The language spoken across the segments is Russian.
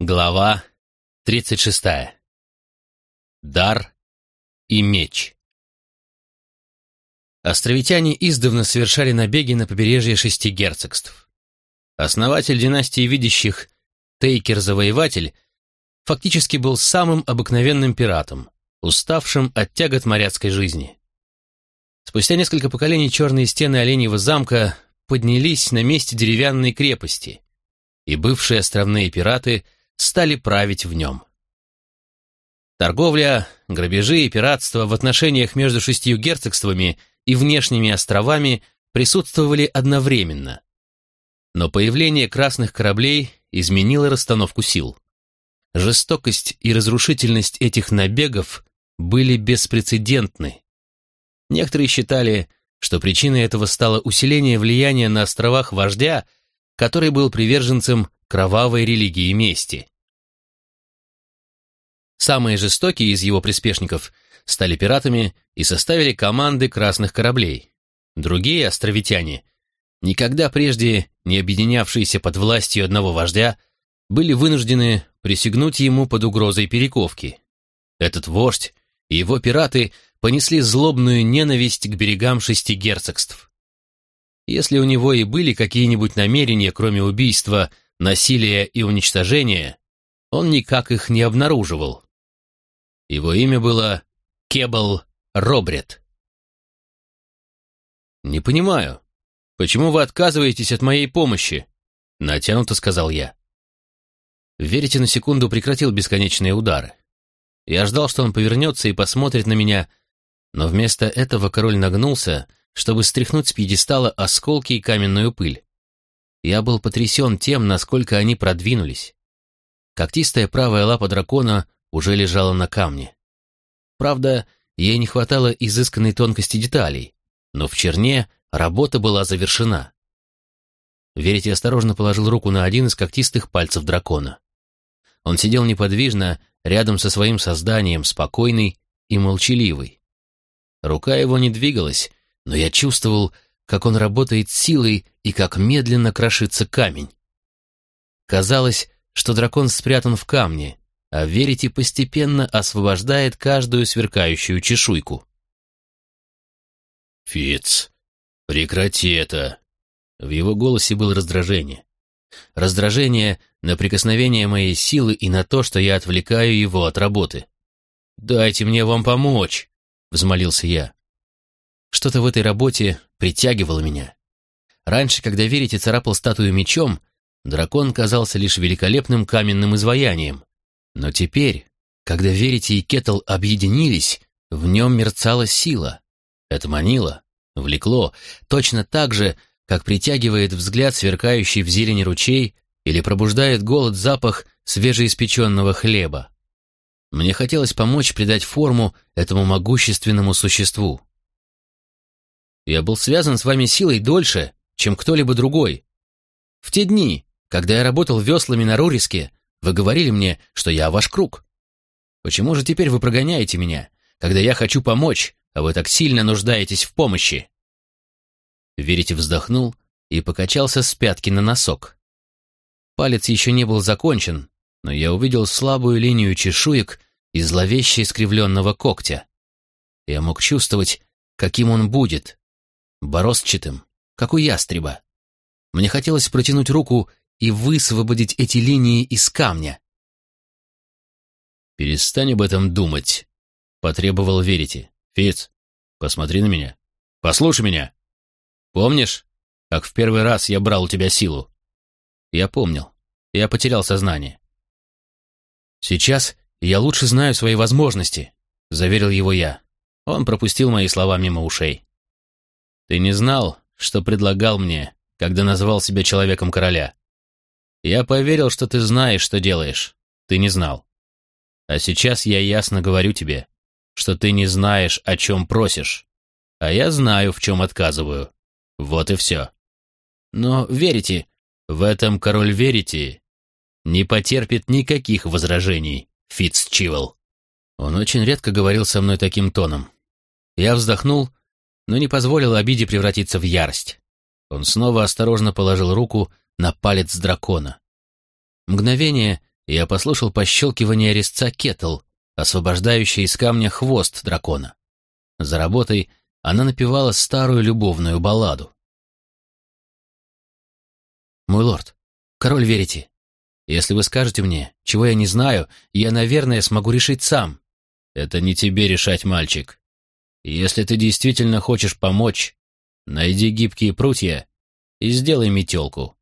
Глава 36. Дар и меч. Островитяне издавна совершали набеги на побережье шести герцогств. Основатель династии видящих, Тейкер-завоеватель, фактически был самым обыкновенным пиратом, уставшим от тягот моряцкой жизни. Спустя несколько поколений черные стены Оленьего замка поднялись на месте деревянной крепости, и бывшие островные пираты стали править в нем. Торговля, грабежи и пиратство в отношениях между шестью герцогствами и внешними островами присутствовали одновременно. Но появление красных кораблей изменило расстановку сил. Жестокость и разрушительность этих набегов были беспрецедентны. Некоторые считали, что причиной этого стало усиление влияния на островах вождя, который был приверженцем кровавой религии мести. Самые жестокие из его приспешников стали пиратами и составили команды красных кораблей. Другие островитяне, никогда прежде не объединявшиеся под властью одного вождя, были вынуждены присягнуть ему под угрозой перековки. Этот вождь и его пираты понесли злобную ненависть к берегам шести герцогств. Если у него и были какие-нибудь намерения, кроме убийства, насилия и уничтожения, он никак их не обнаруживал. Его имя было Кебл Робрет. «Не понимаю, почему вы отказываетесь от моей помощи?» — натянуто сказал я. Верите на секунду прекратил бесконечные удары. Я ждал, что он повернется и посмотрит на меня, но вместо этого король нагнулся, чтобы стряхнуть с пьедестала осколки и каменную пыль. Я был потрясен тем, насколько они продвинулись. Когтистая правая лапа дракона уже лежала на камне. Правда, ей не хватало изысканной тонкости деталей, но в черне работа была завершена. Верите осторожно положил руку на один из когтистых пальцев дракона. Он сидел неподвижно, рядом со своим созданием, спокойный и молчаливый. Рука его не двигалась, но я чувствовал, как он работает силой и как медленно крошится камень. Казалось, что дракон спрятан в камне, а Верите постепенно освобождает каждую сверкающую чешуйку. «Фиц, прекрати это!» В его голосе было раздражение. Раздражение на прикосновение моей силы и на то, что я отвлекаю его от работы. «Дайте мне вам помочь!» — взмолился я. Что-то в этой работе притягивало меня. Раньше, когда Верите царапал статую мечом, дракон казался лишь великолепным каменным изваянием. Но теперь, когда Верите и Кетл объединились, в нем мерцала сила. Это манило, влекло, точно так же, как притягивает взгляд сверкающий в зелени ручей или пробуждает голод запах свежеиспеченного хлеба. Мне хотелось помочь придать форму этому могущественному существу. Я был связан с вами силой дольше, чем кто-либо другой. В те дни, когда я работал веслами на Руриске, вы говорили мне, что я ваш круг. Почему же теперь вы прогоняете меня, когда я хочу помочь, а вы так сильно нуждаетесь в помощи?» Верите вздохнул и покачался с пятки на носок. Палец еще не был закончен, но я увидел слабую линию чешуек и зловеще искривленного когтя. Я мог чувствовать, каким он будет. Борозчатым, как у ястреба. Мне хотелось протянуть руку и высвободить эти линии из камня. «Перестань об этом думать», — потребовал Верите. «Фиц, посмотри на меня. Послушай меня. Помнишь, как в первый раз я брал у тебя силу?» Я помнил. Я потерял сознание. «Сейчас я лучше знаю свои возможности», — заверил его я. Он пропустил мои слова мимо ушей. «Ты не знал, что предлагал мне, когда назвал себя человеком короля. Я поверил, что ты знаешь, что делаешь. Ты не знал. А сейчас я ясно говорю тебе, что ты не знаешь, о чем просишь. А я знаю, в чем отказываю. Вот и все. Но верите, в этом король верите, не потерпит никаких возражений, Фитц Чивел. Он очень редко говорил со мной таким тоном. Я вздохнул, но не позволил обиде превратиться в ярость. Он снова осторожно положил руку на палец дракона. Мгновение и я послушал пощелкивание резца кетл, освобождающий из камня хвост дракона. За работой она напевала старую любовную балладу. «Мой лорд, король верите? Если вы скажете мне, чего я не знаю, я, наверное, смогу решить сам». «Это не тебе решать, мальчик. Если ты действительно хочешь помочь, найди гибкие прутья и сделай метелку.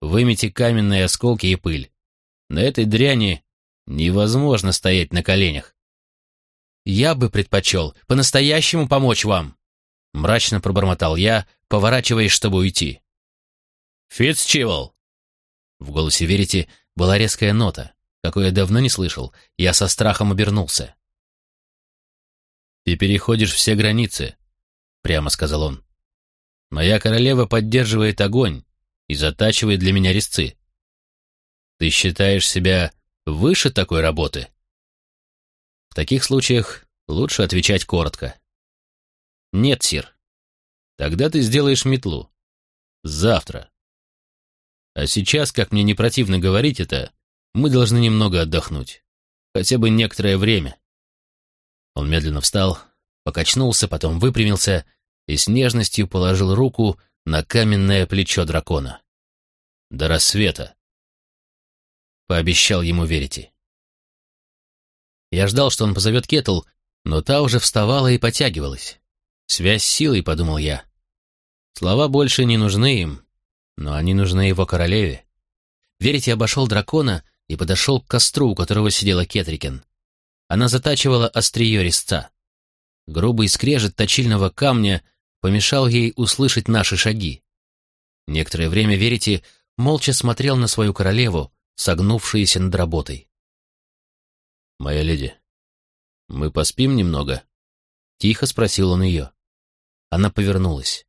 Вымети каменные осколки и пыль. На этой дряни невозможно стоять на коленях. Я бы предпочел по-настоящему помочь вам, мрачно пробормотал я, поворачиваясь, чтобы уйти. Фицчивол! В голосе Верите была резкая нота, какой я давно не слышал. Я со страхом обернулся. «Ты переходишь все границы», — прямо сказал он. «Моя королева поддерживает огонь и затачивает для меня резцы. Ты считаешь себя выше такой работы? В таких случаях лучше отвечать коротко. Нет, сир. Тогда ты сделаешь метлу. Завтра. А сейчас, как мне не противно говорить это, мы должны немного отдохнуть. Хотя бы некоторое время. Он медленно встал, покачнулся, потом выпрямился и с нежностью положил руку на каменное плечо дракона. До рассвета пообещал ему Верити. Я ждал, что он позовет Кетл, но та уже вставала и потягивалась. Связь с силой, подумал я. Слова больше не нужны им, но они нужны его королеве. Верити обошел дракона и подошел к костру, у которого сидела Кетрикен. Она затачивала острие резца. Грубый скрежет точильного камня помешал ей услышать наши шаги. Некоторое время Верити молча смотрел на свою королеву, согнувшиеся над работой. «Моя леди, мы поспим немного?» Тихо спросил он ее. Она повернулась.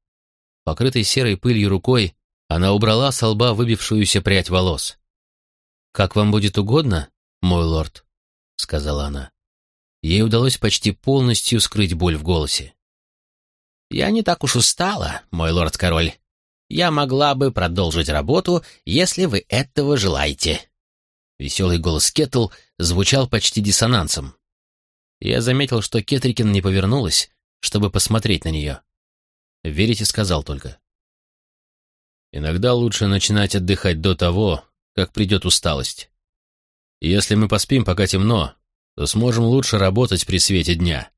Покрытой серой пылью рукой, она убрала с лба выбившуюся прядь волос. «Как вам будет угодно, мой лорд», — сказала она. Ей удалось почти полностью скрыть боль в голосе. «Я не так уж устала, мой лорд-король я могла бы продолжить работу, если вы этого желаете». Веселый голос Кеттл звучал почти диссонансом. Я заметил, что Кетрикин не повернулась, чтобы посмотреть на нее. Верите сказал только. «Иногда лучше начинать отдыхать до того, как придет усталость. Если мы поспим, пока темно, то сможем лучше работать при свете дня».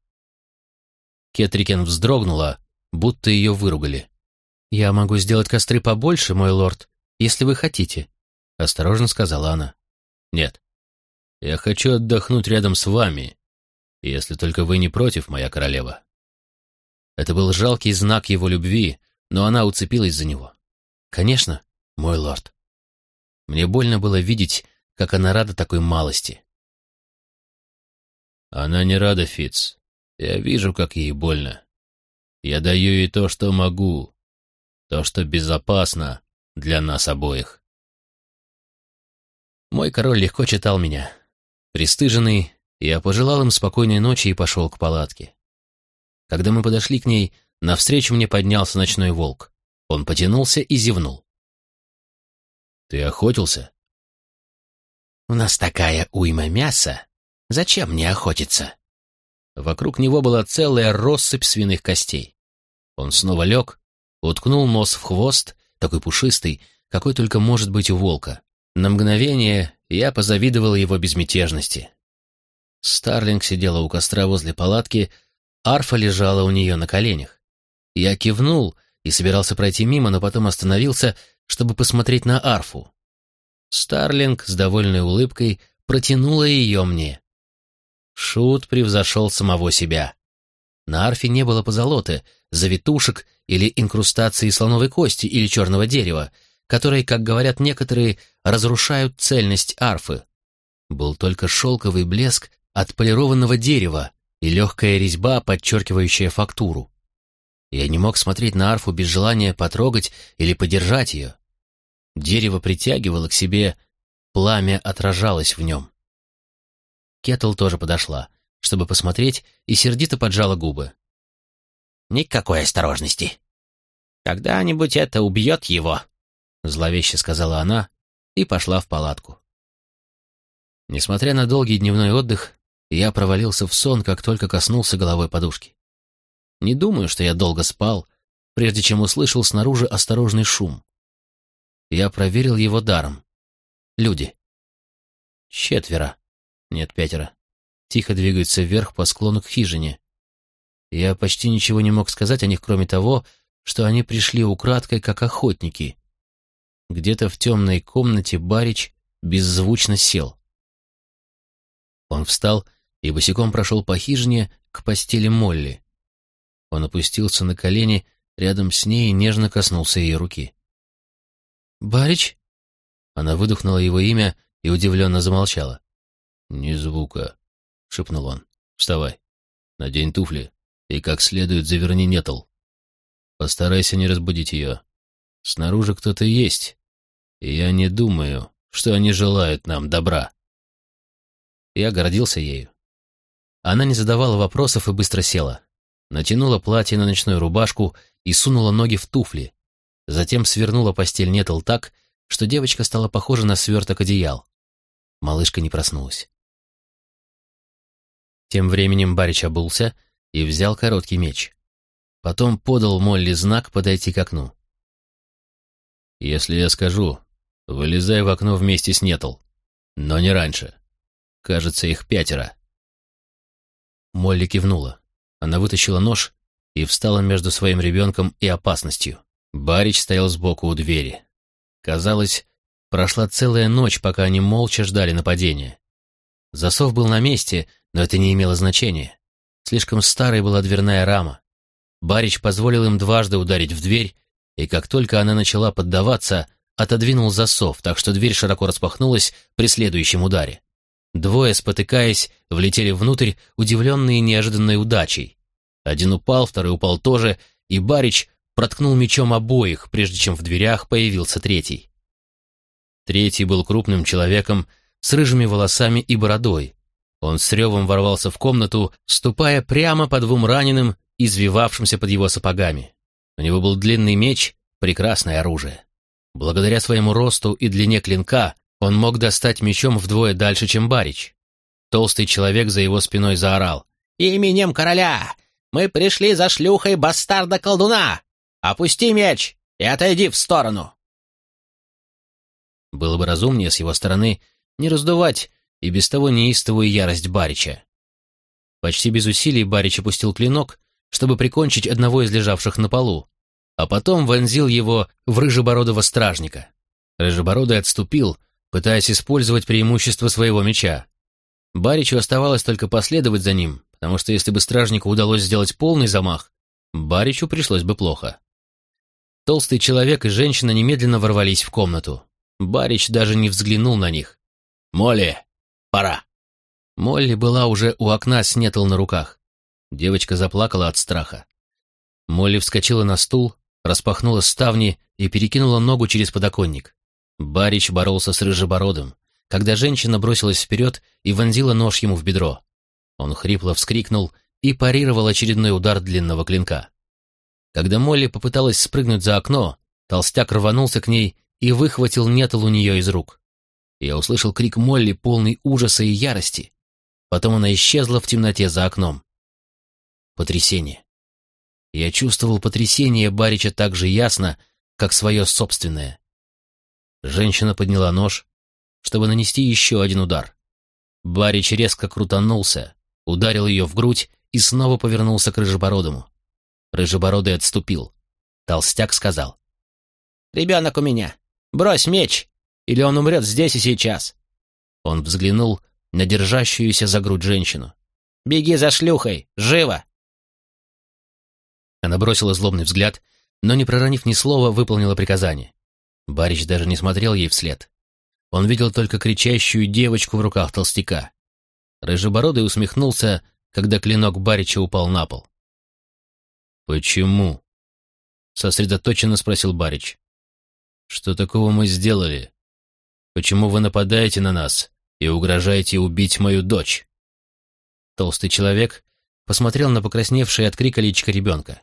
Кетрикен вздрогнула, будто ее выругали. «Я могу сделать костры побольше, мой лорд, если вы хотите», — осторожно сказала она. «Нет, я хочу отдохнуть рядом с вами, если только вы не против, моя королева». Это был жалкий знак его любви, но она уцепилась за него. «Конечно, мой лорд». Мне больно было видеть, как она рада такой малости. Она не рада, Фиц. Я вижу, как ей больно. Я даю ей то, что могу, то, что безопасно для нас обоих. Мой король легко читал меня. Пристыженный, я пожелал им спокойной ночи и пошел к палатке. Когда мы подошли к ней, навстречу мне поднялся ночной волк. Он потянулся и зевнул. «Ты охотился?» «У нас такая уйма мяса. Зачем мне охотиться?» Вокруг него была целая россыпь свиных костей. Он снова лег, уткнул нос в хвост, такой пушистый, какой только может быть у волка. На мгновение я позавидовал его безмятежности. Старлинг сидела у костра возле палатки, арфа лежала у нее на коленях. Я кивнул и собирался пройти мимо, но потом остановился, чтобы посмотреть на арфу. Старлинг с довольной улыбкой протянула ее мне. Шут превзошел самого себя. На арфе не было позолоты, завитушек или инкрустации слоновой кости или черного дерева, которые, как говорят некоторые, разрушают цельность арфы. Был только шелковый блеск от полированного дерева и легкая резьба, подчеркивающая фактуру. Я не мог смотреть на арфу без желания потрогать или подержать ее. Дерево притягивало к себе, пламя отражалось в нем. Кетл тоже подошла, чтобы посмотреть, и сердито поджала губы. Никакой осторожности. Когда-нибудь это убьет его, зловеще сказала она и пошла в палатку. Несмотря на долгий дневной отдых, я провалился в сон, как только коснулся головой подушки. Не думаю, что я долго спал, прежде чем услышал снаружи осторожный шум. Я проверил его даром. Люди. Четверо. Нет, пятеро. Тихо двигаются вверх по склону к хижине. Я почти ничего не мог сказать о них, кроме того, что они пришли украдкой, как охотники. Где-то в темной комнате Барич беззвучно сел. Он встал и босиком прошел по хижине к постели Молли. Он опустился на колени рядом с ней и нежно коснулся ее руки. «Барич?» Она выдохнула его имя и удивленно замолчала. «Ни звука», — шепнул он. «Вставай, надень туфли и как следует заверни нетл. Постарайся не разбудить ее. Снаружи кто-то есть, и я не думаю, что они желают нам добра». Я гордился ею. Она не задавала вопросов и быстро села. Натянула платье на ночную рубашку и сунула ноги в туфли. Затем свернула постель Нетл так, что девочка стала похожа на сверток одеял. Малышка не проснулась. Тем временем Барич обулся и взял короткий меч. Потом подал Молли знак подойти к окну. «Если я скажу, вылезай в окно вместе с Нетл, но не раньше. Кажется, их пятеро». Молли кивнула. Она вытащила нож и встала между своим ребенком и опасностью. Барич стоял сбоку у двери. Казалось, прошла целая ночь, пока они молча ждали нападения. Засов был на месте, но это не имело значения. Слишком старой была дверная рама. Барич позволил им дважды ударить в дверь, и как только она начала поддаваться, отодвинул засов, так что дверь широко распахнулась при следующем ударе. Двое, спотыкаясь, влетели внутрь, удивленные неожиданной удачей. Один упал, второй упал тоже, и Барич проткнул мечом обоих, прежде чем в дверях появился третий. Третий был крупным человеком с рыжими волосами и бородой. Он с ревом ворвался в комнату, ступая прямо по двум раненым, извивавшимся под его сапогами. У него был длинный меч, прекрасное оружие. Благодаря своему росту и длине клинка он мог достать мечом вдвое дальше, чем Барич. Толстый человек за его спиной заорал. «Именем короля! Мы пришли за шлюхой бастарда-колдуна! Опусти меч и отойди в сторону!» Было бы разумнее с его стороны не раздувать и без того неистовую ярость Барича. Почти без усилий Барич опустил клинок, чтобы прикончить одного из лежавших на полу, а потом вонзил его в рыжебородого стражника. Рыжебородый отступил, пытаясь использовать преимущество своего меча. Баричу оставалось только последовать за ним, потому что если бы стражнику удалось сделать полный замах, Баричу пришлось бы плохо. Толстый человек и женщина немедленно ворвались в комнату. Барич даже не взглянул на них. «Молли, пора!» Молли была уже у окна с на руках. Девочка заплакала от страха. Молли вскочила на стул, распахнула ставни и перекинула ногу через подоконник. Барич боролся с Рыжебородым, когда женщина бросилась вперед и вонзила нож ему в бедро. Он хрипло вскрикнул и парировал очередной удар длинного клинка. Когда Молли попыталась спрыгнуть за окно, толстяк рванулся к ней и выхватил нетл у нее из рук. Я услышал крик Молли, полный ужаса и ярости. Потом она исчезла в темноте за окном. Потрясение. Я чувствовал потрясение Барича так же ясно, как свое собственное. Женщина подняла нож, чтобы нанести еще один удар. Барич резко крутанулся, ударил ее в грудь и снова повернулся к Рыжебородому. Рыжебородый отступил. Толстяк сказал. «Ребенок у меня. Брось меч, или он умрет здесь и сейчас». Он взглянул на держащуюся за грудь женщину. «Беги за шлюхой! Живо!» Она бросила злобный взгляд, но, не проронив ни слова, выполнила приказание. Барич даже не смотрел ей вслед. Он видел только кричащую девочку в руках толстяка. Рыжебородый усмехнулся, когда клинок Барича упал на пол. «Почему?» — сосредоточенно спросил Барич. «Что такого мы сделали? Почему вы нападаете на нас и угрожаете убить мою дочь?» Толстый человек посмотрел на покрасневшее от крика личико ребенка.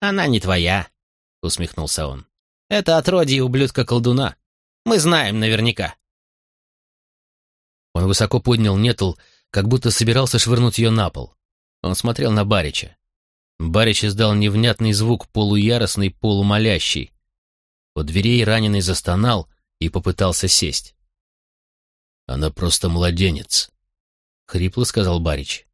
«Она не твоя», — усмехнулся он. Это отродье ублюдка-колдуна. Мы знаем наверняка. Он высоко поднял нетл, как будто собирался швырнуть ее на пол. Он смотрел на Барича. Барич издал невнятный звук, полуяростный, полумолящий. У дверей раненый застонал и попытался сесть. «Она просто младенец», — хрипло сказал Барич.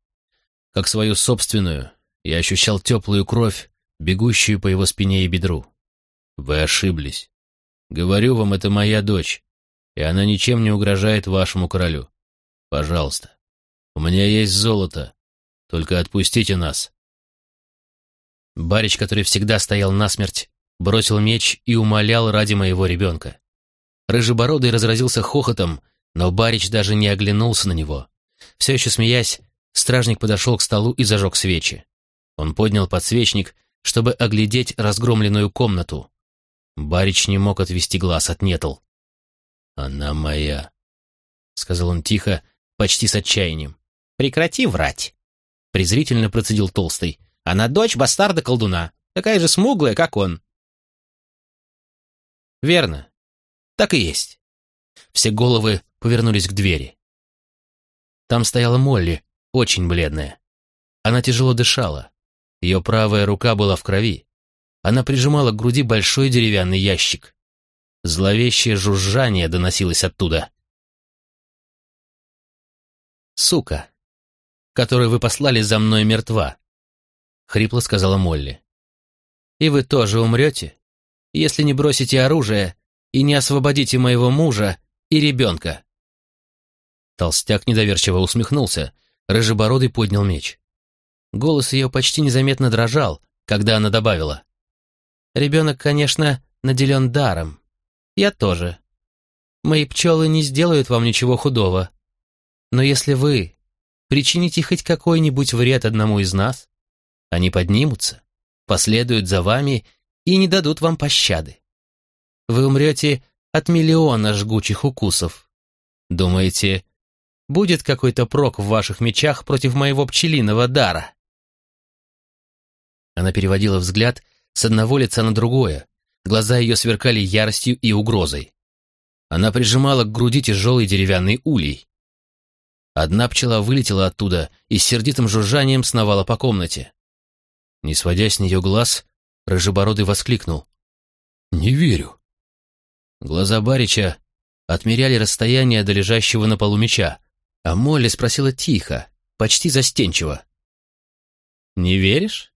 Как свою собственную, я ощущал теплую кровь, бегущую по его спине и бедру. Вы ошиблись. Говорю вам, это моя дочь, и она ничем не угрожает вашему королю. Пожалуйста. У меня есть золото. Только отпустите нас. Барич, который всегда стоял насмерть, бросил меч и умолял ради моего ребенка. Рыжебородый разразился хохотом, но Барич даже не оглянулся на него. Все еще смеясь, стражник подошел к столу и зажег свечи. Он поднял подсвечник, чтобы оглядеть разгромленную комнату. Барич не мог отвести глаз от Нетл. «Она моя», — сказал он тихо, почти с отчаянием. «Прекрати врать», — презрительно процедил Толстый. «Она дочь бастарда-колдуна, такая же смуглая, как он». «Верно. Так и есть». Все головы повернулись к двери. Там стояла Молли, очень бледная. Она тяжело дышала. Ее правая рука была в крови. Она прижимала к груди большой деревянный ящик. Зловещее жужжание доносилось оттуда. «Сука, которую вы послали за мной, мертва», — хрипло сказала Молли. «И вы тоже умрете, если не бросите оружие и не освободите моего мужа и ребенка». Толстяк недоверчиво усмехнулся, рыжебородый поднял меч. Голос ее почти незаметно дрожал, когда она добавила. «Ребенок, конечно, наделен даром. Я тоже. Мои пчелы не сделают вам ничего худого. Но если вы причините хоть какой-нибудь вред одному из нас, они поднимутся, последуют за вами и не дадут вам пощады. Вы умрете от миллиона жгучих укусов. Думаете, будет какой-то прок в ваших мечах против моего пчелиного дара?» Она переводила взгляд с одного лица на другое. Глаза ее сверкали яростью и угрозой. Она прижимала к груди тяжелый деревянный улей. Одна пчела вылетела оттуда и с сердитым жужжанием сновала по комнате. Не сводя с нее глаз, Рыжебородый воскликнул. «Не верю». Глаза Барича отмеряли расстояние до лежащего на полу меча, а Молли спросила тихо, почти застенчиво. «Не веришь?»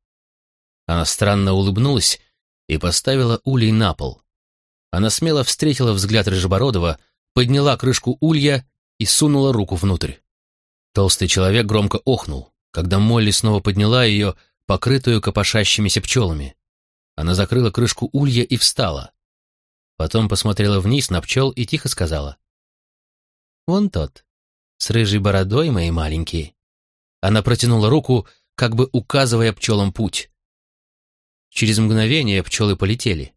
Она странно улыбнулась и поставила улей на пол. Она смело встретила взгляд Рыжебородова, подняла крышку улья и сунула руку внутрь. Толстый человек громко охнул, когда Молли снова подняла ее, покрытую копошащимися пчелами. Она закрыла крышку улья и встала. Потом посмотрела вниз на пчел и тихо сказала. «Вон тот, с рыжей бородой, мои маленькие». Она протянула руку, как бы указывая пчелам путь. Через мгновение пчелы полетели.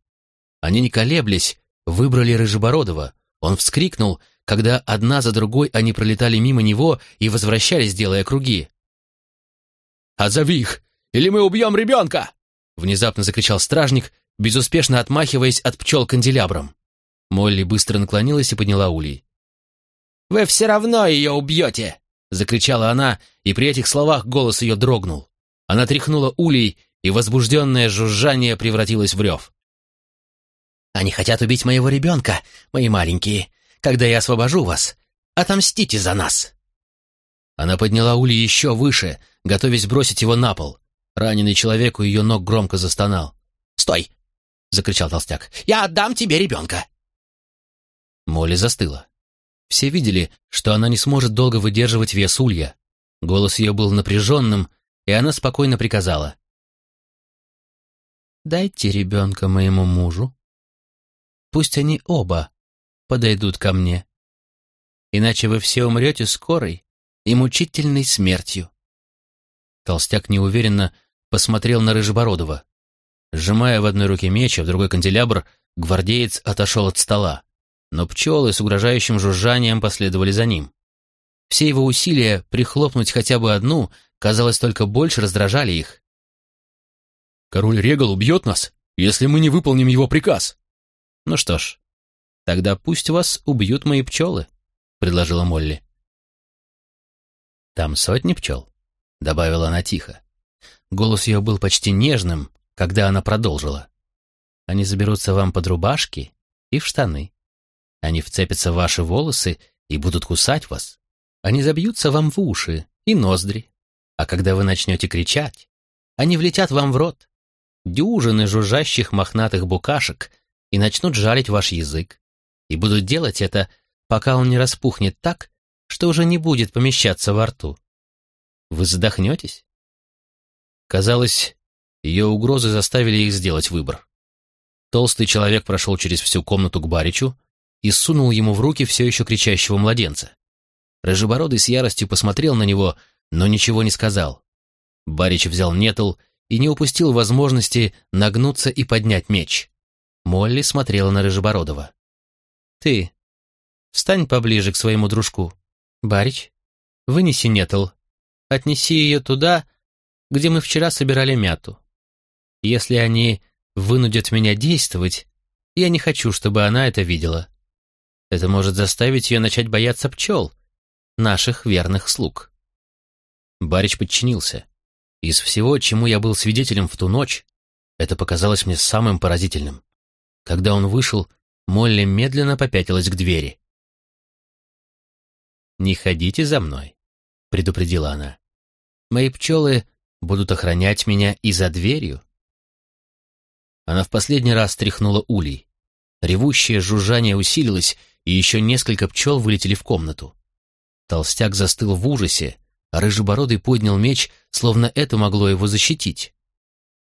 Они не колеблись, выбрали Рыжебородова. Он вскрикнул, когда одна за другой они пролетали мимо него и возвращались, делая круги. «Отзови их, или мы убьем ребенка!» Внезапно закричал стражник, безуспешно отмахиваясь от пчел канделябром. Молли быстро наклонилась и подняла улей. «Вы все равно ее убьете!» — закричала она, и при этих словах голос ее дрогнул. Она тряхнула улей, и возбужденное жужжание превратилось в рев. «Они хотят убить моего ребенка, мои маленькие. Когда я освобожу вас, отомстите за нас!» Она подняла Ули еще выше, готовясь бросить его на пол. Раненый человек у ее ног громко застонал. «Стой!» — закричал толстяк. «Я отдам тебе ребенка!» Молли застыла. Все видели, что она не сможет долго выдерживать вес улья. Голос ее был напряженным, и она спокойно приказала. Дайте ребенка моему мужу. Пусть они оба подойдут ко мне. Иначе вы все умрете скорой и мучительной смертью. Толстяк неуверенно посмотрел на Рыжебородова. Сжимая в одной руке меч, а в другой канделябр, гвардеец отошел от стола, но пчелы с угрожающим жужжанием последовали за ним. Все его усилия прихлопнуть хотя бы одну, казалось, только больше раздражали их. Король Регал убьет нас, если мы не выполним его приказ. Ну что ж, тогда пусть вас убьют мои пчелы, предложила Молли. «Там сотни пчел», — добавила она тихо. Голос ее был почти нежным, когда она продолжила. «Они заберутся вам под рубашки и в штаны. Они вцепятся в ваши волосы и будут кусать вас. Они забьются вам в уши и ноздри. А когда вы начнете кричать, они влетят вам в рот. Дюжины жужжащих мохнатых букашек и начнут жалить ваш язык. И будут делать это, пока он не распухнет так, что уже не будет помещаться во рту. Вы задохнетесь? Казалось, ее угрозы заставили их сделать выбор. Толстый человек прошел через всю комнату к Баричу и сунул ему в руки все еще кричащего младенца. Рыжебородый с яростью посмотрел на него, но ничего не сказал. Барич взял нетл и не упустил возможности нагнуться и поднять меч. Молли смотрела на Рыжебородова. «Ты, встань поближе к своему дружку. Барич, вынеси нетл. Отнеси ее туда, где мы вчера собирали мяту. Если они вынудят меня действовать, я не хочу, чтобы она это видела. Это может заставить ее начать бояться пчел, наших верных слуг. Барич подчинился. Из всего, чему я был свидетелем в ту ночь, это показалось мне самым поразительным. Когда он вышел, Молли медленно попятилась к двери. «Не ходите за мной», — предупредила она. «Мои пчелы будут охранять меня и за дверью». Она в последний раз тряхнула улей. Ревущее жужжание усилилось, и еще несколько пчел вылетели в комнату. Толстяк застыл в ужасе, а Рыжебородый поднял меч, словно это могло его защитить.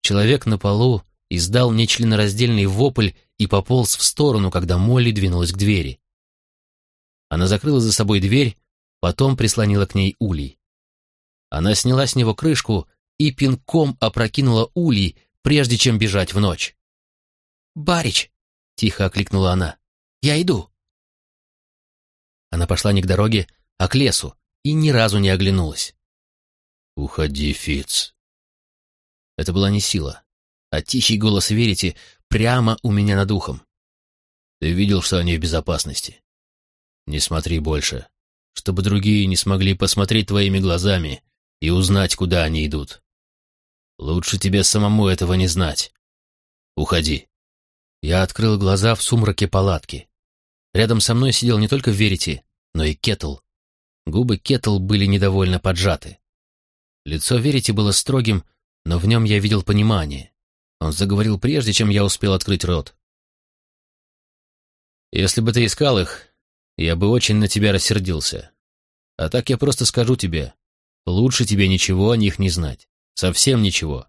Человек на полу издал нечленораздельный вопль и пополз в сторону, когда Молли двинулась к двери. Она закрыла за собой дверь, потом прислонила к ней улей. Она сняла с него крышку и пинком опрокинула улей, прежде чем бежать в ночь. «Барич!» — тихо окликнула она. «Я иду!» Она пошла не к дороге, а к лесу, и ни разу не оглянулась. «Уходи, Фиц. Это была не сила, а тихий голос Верите прямо у меня над ухом. «Ты видел, что они в безопасности? Не смотри больше, чтобы другие не смогли посмотреть твоими глазами и узнать, куда они идут. Лучше тебе самому этого не знать. Уходи». Я открыл глаза в сумраке палатки. Рядом со мной сидел не только Верити, но и Кетл. Губы Кетл были недовольно поджаты. Лицо Верити было строгим, но в нем я видел понимание. Он заговорил прежде, чем я успел открыть рот. «Если бы ты искал их, я бы очень на тебя рассердился. А так я просто скажу тебе, лучше тебе ничего о них не знать. Совсем ничего.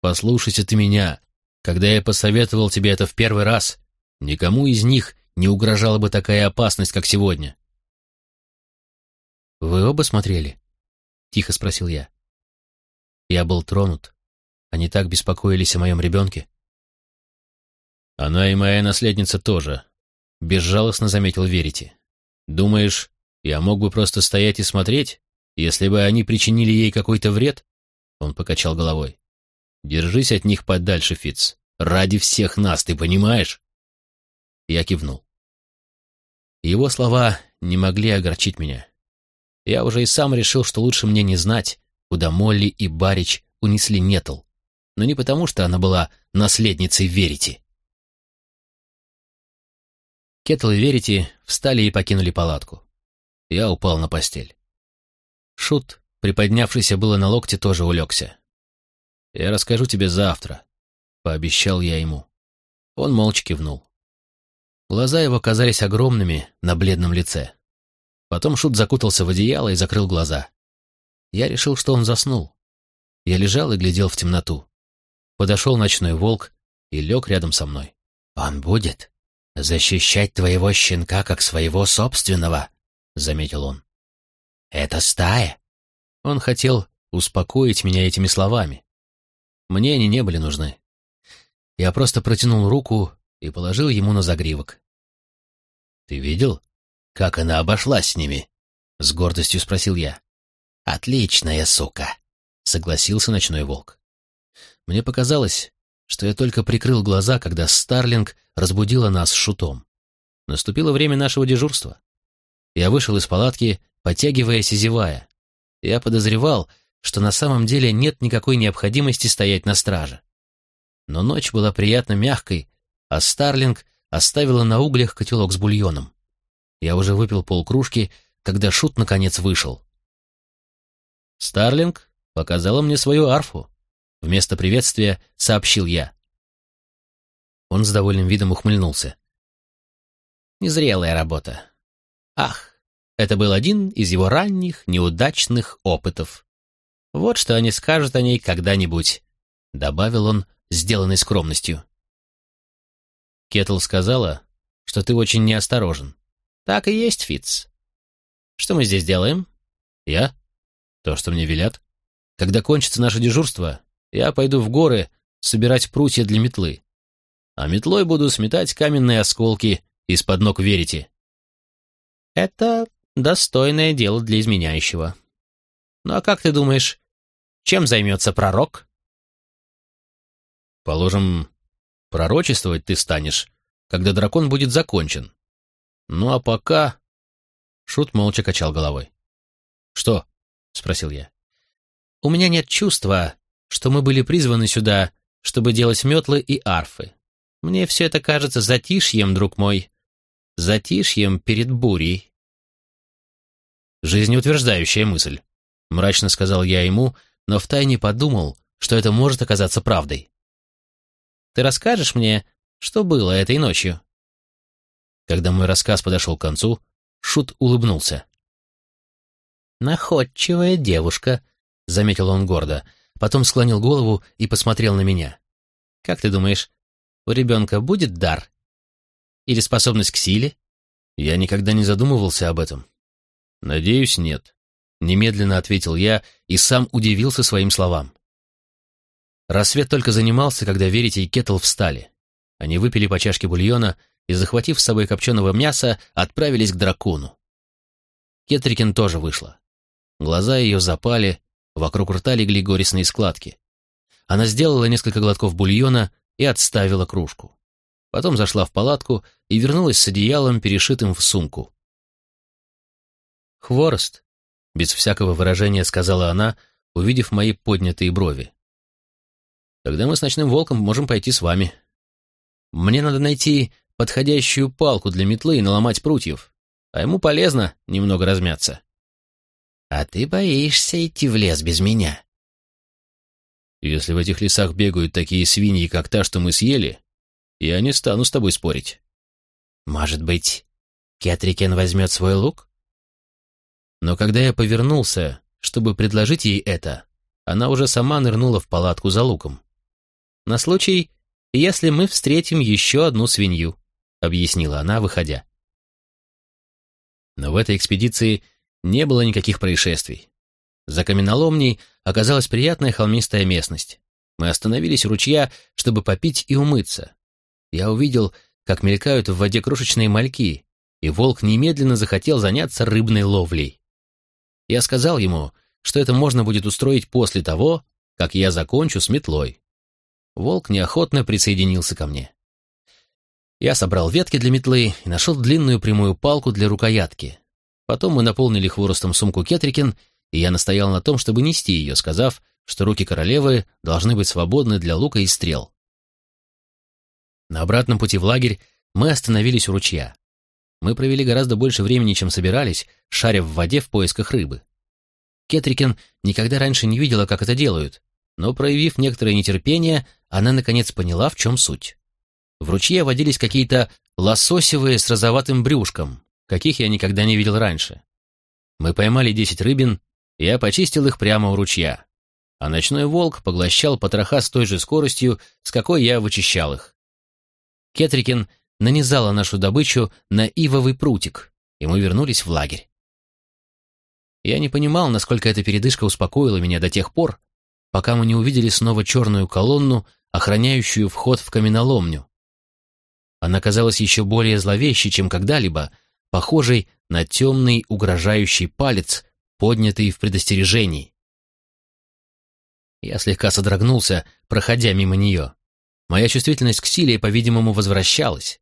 Послушайся ты меня. Когда я посоветовал тебе это в первый раз, никому из них не угрожала бы такая опасность, как сегодня. «Вы оба смотрели?» — тихо спросил я. Я был тронут. Они так беспокоились о моем ребенке. «Она и моя наследница тоже», — безжалостно заметил Верите. «Думаешь, я мог бы просто стоять и смотреть, если бы они причинили ей какой-то вред?» Он покачал головой. «Держись от них подальше, Фиц. Ради всех нас, ты понимаешь?» Я кивнул. Его слова не могли огорчить меня. Я уже и сам решил, что лучше мне не знать, куда Молли и Барич унесли Нетл, но не потому, что она была наследницей Верити. Кетл и Верити встали и покинули палатку. Я упал на постель. Шут, приподнявшийся было на локте, тоже улегся. «Я расскажу тебе завтра», — пообещал я ему. Он молча кивнул. Глаза его казались огромными на бледном лице. Потом Шут закутался в одеяло и закрыл глаза. Я решил, что он заснул. Я лежал и глядел в темноту. Подошел ночной волк и лег рядом со мной. «Он будет защищать твоего щенка как своего собственного», — заметил он. «Это стая». Он хотел успокоить меня этими словами. Мне они не были нужны. Я просто протянул руку и положил ему на загривок. «Ты видел, как она обошлась с ними?» — с гордостью спросил я. «Отличная сука!» — согласился ночной волк. Мне показалось, что я только прикрыл глаза, когда Старлинг разбудила нас шутом. Наступило время нашего дежурства. Я вышел из палатки, подтягиваясь и зевая, Я подозревал, что на самом деле нет никакой необходимости стоять на страже. Но ночь была приятно мягкой, а Старлинг оставила на углях котелок с бульоном. Я уже выпил полкружки, когда Шут наконец вышел. Старлинг показала мне свою арфу. Вместо приветствия сообщил я. Он с довольным видом ухмыльнулся. Незрелая работа. Ах, это был один из его ранних неудачных опытов. Вот что они скажут о ней когда-нибудь, добавил он, сделанной скромностью. Кетл сказала, что ты очень неосторожен. Так и есть, Фитц. Что мы здесь делаем? Я? То, что мне велят. Когда кончится наше дежурство, я пойду в горы собирать прутья для метлы. А метлой буду сметать каменные осколки из-под ног верите. Это достойное дело для изменяющего. Ну а как ты думаешь, чем займется пророк? Положим, пророчествовать ты станешь, когда дракон будет закончен. Ну а пока... Шут молча качал головой. «Что?» — спросил я. «У меня нет чувства, что мы были призваны сюда, чтобы делать метлы и арфы. Мне все это кажется затишьем, друг мой. Затишьем перед бурей». «Жизнеутверждающая мысль», — мрачно сказал я ему, но втайне подумал, что это может оказаться правдой. «Ты расскажешь мне, что было этой ночью?» Когда мой рассказ подошел к концу, Шут улыбнулся. «Находчивая девушка», — заметил он гордо, потом склонил голову и посмотрел на меня. «Как ты думаешь, у ребенка будет дар? Или способность к силе?» Я никогда не задумывался об этом. «Надеюсь, нет», — немедленно ответил я и сам удивился своим словам. Рассвет только занимался, когда Верите и Кетл встали. Они выпили по чашке бульона и, захватив с собой копченого мяса, отправились к дракону. Кетрикин тоже вышла. Глаза ее запали, вокруг рта легли горестные складки. Она сделала несколько глотков бульона и отставила кружку. Потом зашла в палатку и вернулась с одеялом, перешитым в сумку. «Хворост», — без всякого выражения сказала она, увидев мои поднятые брови. «Тогда мы с ночным волком можем пойти с вами. Мне надо найти подходящую палку для метлы и наломать прутьев, а ему полезно немного размяться. А ты боишься идти в лес без меня? Если в этих лесах бегают такие свиньи, как та, что мы съели, я не стану с тобой спорить. Может быть, Кетрикен возьмет свой лук? Но когда я повернулся, чтобы предложить ей это, она уже сама нырнула в палатку за луком. На случай, если мы встретим еще одну свинью. — объяснила она, выходя. Но в этой экспедиции не было никаких происшествий. За каменоломней оказалась приятная холмистая местность. Мы остановились у ручья, чтобы попить и умыться. Я увидел, как мелькают в воде крошечные мальки, и волк немедленно захотел заняться рыбной ловлей. Я сказал ему, что это можно будет устроить после того, как я закончу с метлой. Волк неохотно присоединился ко мне. Я собрал ветки для метлы и нашел длинную прямую палку для рукоятки. Потом мы наполнили хворостом сумку Кетрикин, и я настоял на том, чтобы нести ее, сказав, что руки королевы должны быть свободны для лука и стрел. На обратном пути в лагерь мы остановились у ручья. Мы провели гораздо больше времени, чем собирались, шаря в воде в поисках рыбы. Кетрикин никогда раньше не видела, как это делают, но, проявив некоторое нетерпение, она наконец поняла, в чем суть. В ручье водились какие-то лососевые с розоватым брюшком, каких я никогда не видел раньше. Мы поймали десять рыбин, и я почистил их прямо у ручья. А ночной волк поглощал потроха с той же скоростью, с какой я вычищал их. Кетрикин нанизала нашу добычу на ивовый прутик, и мы вернулись в лагерь. Я не понимал, насколько эта передышка успокоила меня до тех пор, пока мы не увидели снова черную колонну, охраняющую вход в каменоломню, она казалась еще более зловещей, чем когда-либо, похожей на темный угрожающий палец, поднятый в предостережении. Я слегка содрогнулся, проходя мимо нее. Моя чувствительность к силе, по-видимому, возвращалась.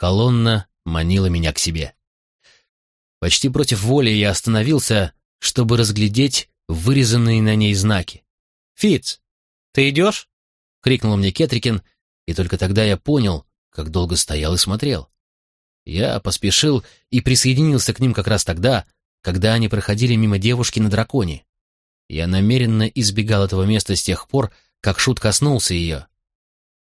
Колонна манила меня к себе. Почти против воли я остановился, чтобы разглядеть вырезанные на ней знаки. «Фиц, ты идешь?» — крикнул мне Кетрикин, и только тогда я понял, как долго стоял и смотрел. Я поспешил и присоединился к ним как раз тогда, когда они проходили мимо девушки на драконе. Я намеренно избегал этого места с тех пор, как Шут коснулся ее.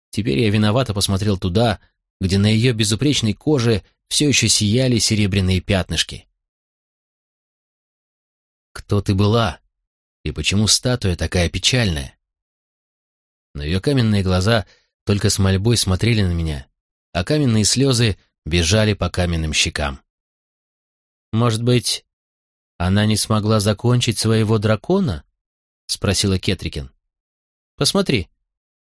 Теперь я виновато посмотрел туда, где на ее безупречной коже все еще сияли серебряные пятнышки. «Кто ты была? И почему статуя такая печальная?» Но ее каменные глаза только с мольбой смотрели на меня, а каменные слезы бежали по каменным щекам. «Может быть, она не смогла закончить своего дракона?» — спросила Кетрикин. «Посмотри,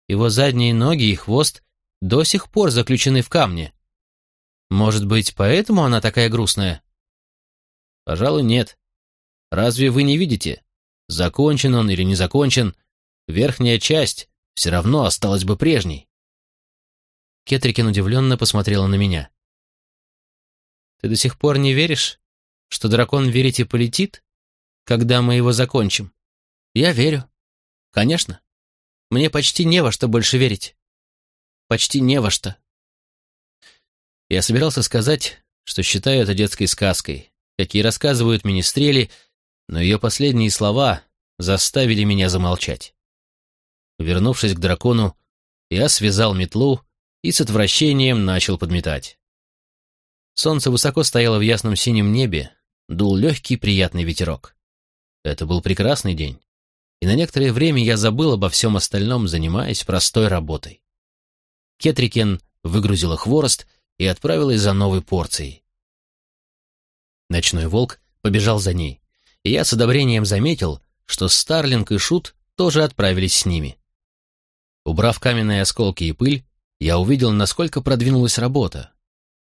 его задние ноги и хвост до сих пор заключены в камне. Может быть, поэтому она такая грустная?» «Пожалуй, нет. Разве вы не видите? Закончен он или не закончен, верхняя часть все равно осталась бы прежней». Кетрикин удивленно посмотрела на меня. «Ты до сих пор не веришь, что дракон верите полетит, когда мы его закончим?» «Я верю. Конечно. Мне почти не во что больше верить. Почти не во что». Я собирался сказать, что считаю это детской сказкой, какие рассказывают министрели, но ее последние слова заставили меня замолчать. Вернувшись к дракону, я связал метлу и с отвращением начал подметать. Солнце высоко стояло в ясном синем небе, дул легкий приятный ветерок. Это был прекрасный день, и на некоторое время я забыл обо всем остальном, занимаясь простой работой. Кетрикен выгрузила хворост и отправилась за новой порцией. Ночной волк побежал за ней, и я с одобрением заметил, что Старлинг и Шут тоже отправились с ними. Убрав каменные осколки и пыль, я увидел, насколько продвинулась работа.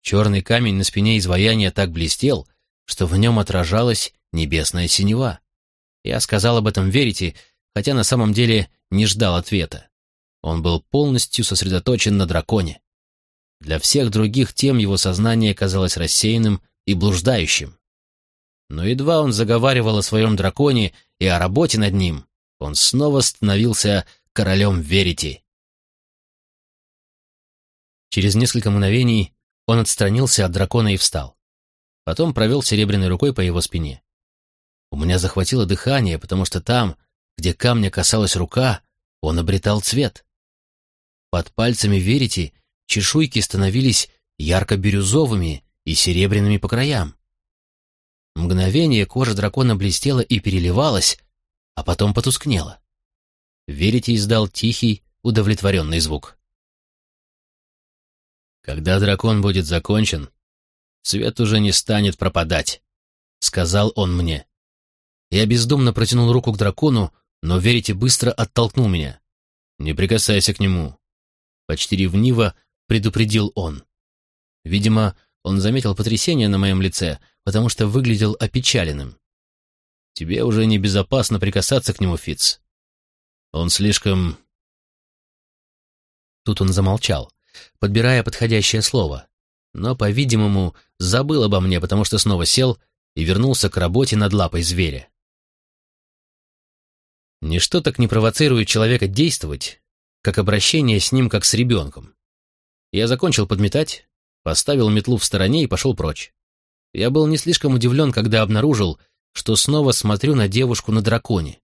Черный камень на спине изваяния так блестел, что в нем отражалась небесная синева. Я сказал об этом Верите, хотя на самом деле не ждал ответа. Он был полностью сосредоточен на драконе. Для всех других тем его сознание казалось рассеянным и блуждающим. Но едва он заговаривал о своем драконе и о работе над ним, он снова становился королем Верити. Через несколько мгновений он отстранился от дракона и встал. Потом провел серебряной рукой по его спине. У меня захватило дыхание, потому что там, где камня касалась рука, он обретал цвет. Под пальцами Верити чешуйки становились ярко-бирюзовыми и серебряными по краям. Мгновение кожа дракона блестела и переливалась, а потом потускнела. Верите издал тихий, удовлетворенный звук. «Когда дракон будет закончен, свет уже не станет пропадать», — сказал он мне. Я бездумно протянул руку к дракону, но Верите быстро оттолкнул меня. «Не прикасайся к нему», — почти ревниво предупредил он. Видимо, он заметил потрясение на моем лице, потому что выглядел опечаленным. «Тебе уже небезопасно прикасаться к нему, Фиц. Он слишком...» Тут он замолчал, подбирая подходящее слово, но, по-видимому, забыл обо мне, потому что снова сел и вернулся к работе над лапой зверя. Ничто так не провоцирует человека действовать, как обращение с ним как с ребенком. Я закончил подметать, поставил метлу в стороне и пошел прочь. Я был не слишком удивлен, когда обнаружил, что снова смотрю на девушку на драконе.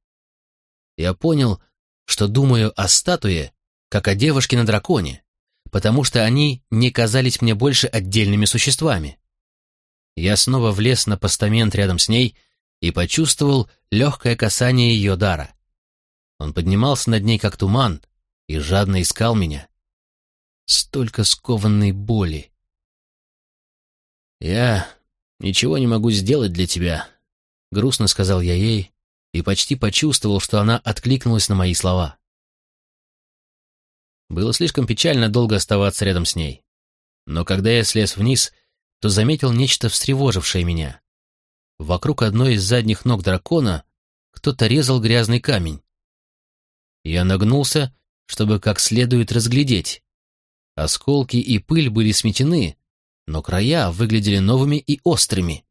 Я понял, что думаю о статуе, как о девушке на драконе, потому что они не казались мне больше отдельными существами. Я снова влез на постамент рядом с ней и почувствовал легкое касание ее дара. Он поднимался над ней, как туман, и жадно искал меня. Столько скованной боли. «Я ничего не могу сделать для тебя», — грустно сказал я ей, и почти почувствовал, что она откликнулась на мои слова. Было слишком печально долго оставаться рядом с ней. Но когда я слез вниз, то заметил нечто встревожившее меня. Вокруг одной из задних ног дракона кто-то резал грязный камень. Я нагнулся, чтобы как следует разглядеть. Осколки и пыль были сметены, но края выглядели новыми и острыми.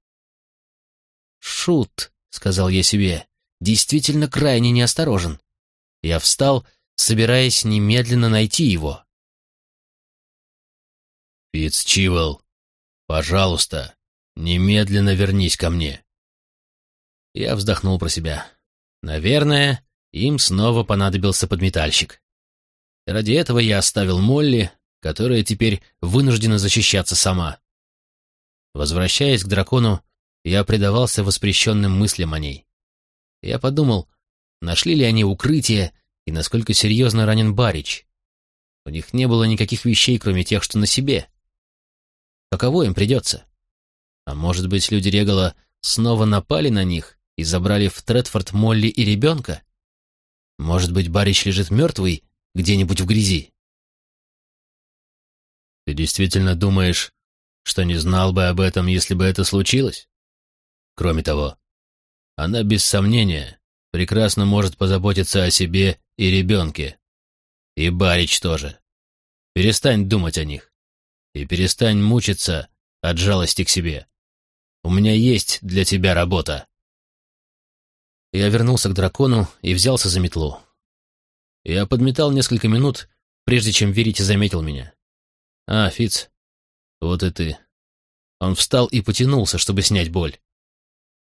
«Шут!» сказал я себе, действительно крайне неосторожен. Я встал, собираясь немедленно найти его. «Фицчивелл, пожалуйста, немедленно вернись ко мне». Я вздохнул про себя. Наверное, им снова понадобился подметальщик. Ради этого я оставил Молли, которая теперь вынуждена защищаться сама. Возвращаясь к дракону, я предавался воспрещенным мыслям о ней. Я подумал, нашли ли они укрытие и насколько серьезно ранен Барич. У них не было никаких вещей, кроме тех, что на себе. Каково им придется? А может быть, люди Регала снова напали на них и забрали в Тредфорд Молли и ребенка? Может быть, Барич лежит мертвый где-нибудь в грязи? Ты действительно думаешь, что не знал бы об этом, если бы это случилось? Кроме того, она без сомнения прекрасно может позаботиться о себе и ребенке. И Барич тоже. Перестань думать о них. И перестань мучиться от жалости к себе. У меня есть для тебя работа. Я вернулся к дракону и взялся за метлу. Я подметал несколько минут, прежде чем Верите заметил меня. «А, Фиц, вот и ты». Он встал и потянулся, чтобы снять боль.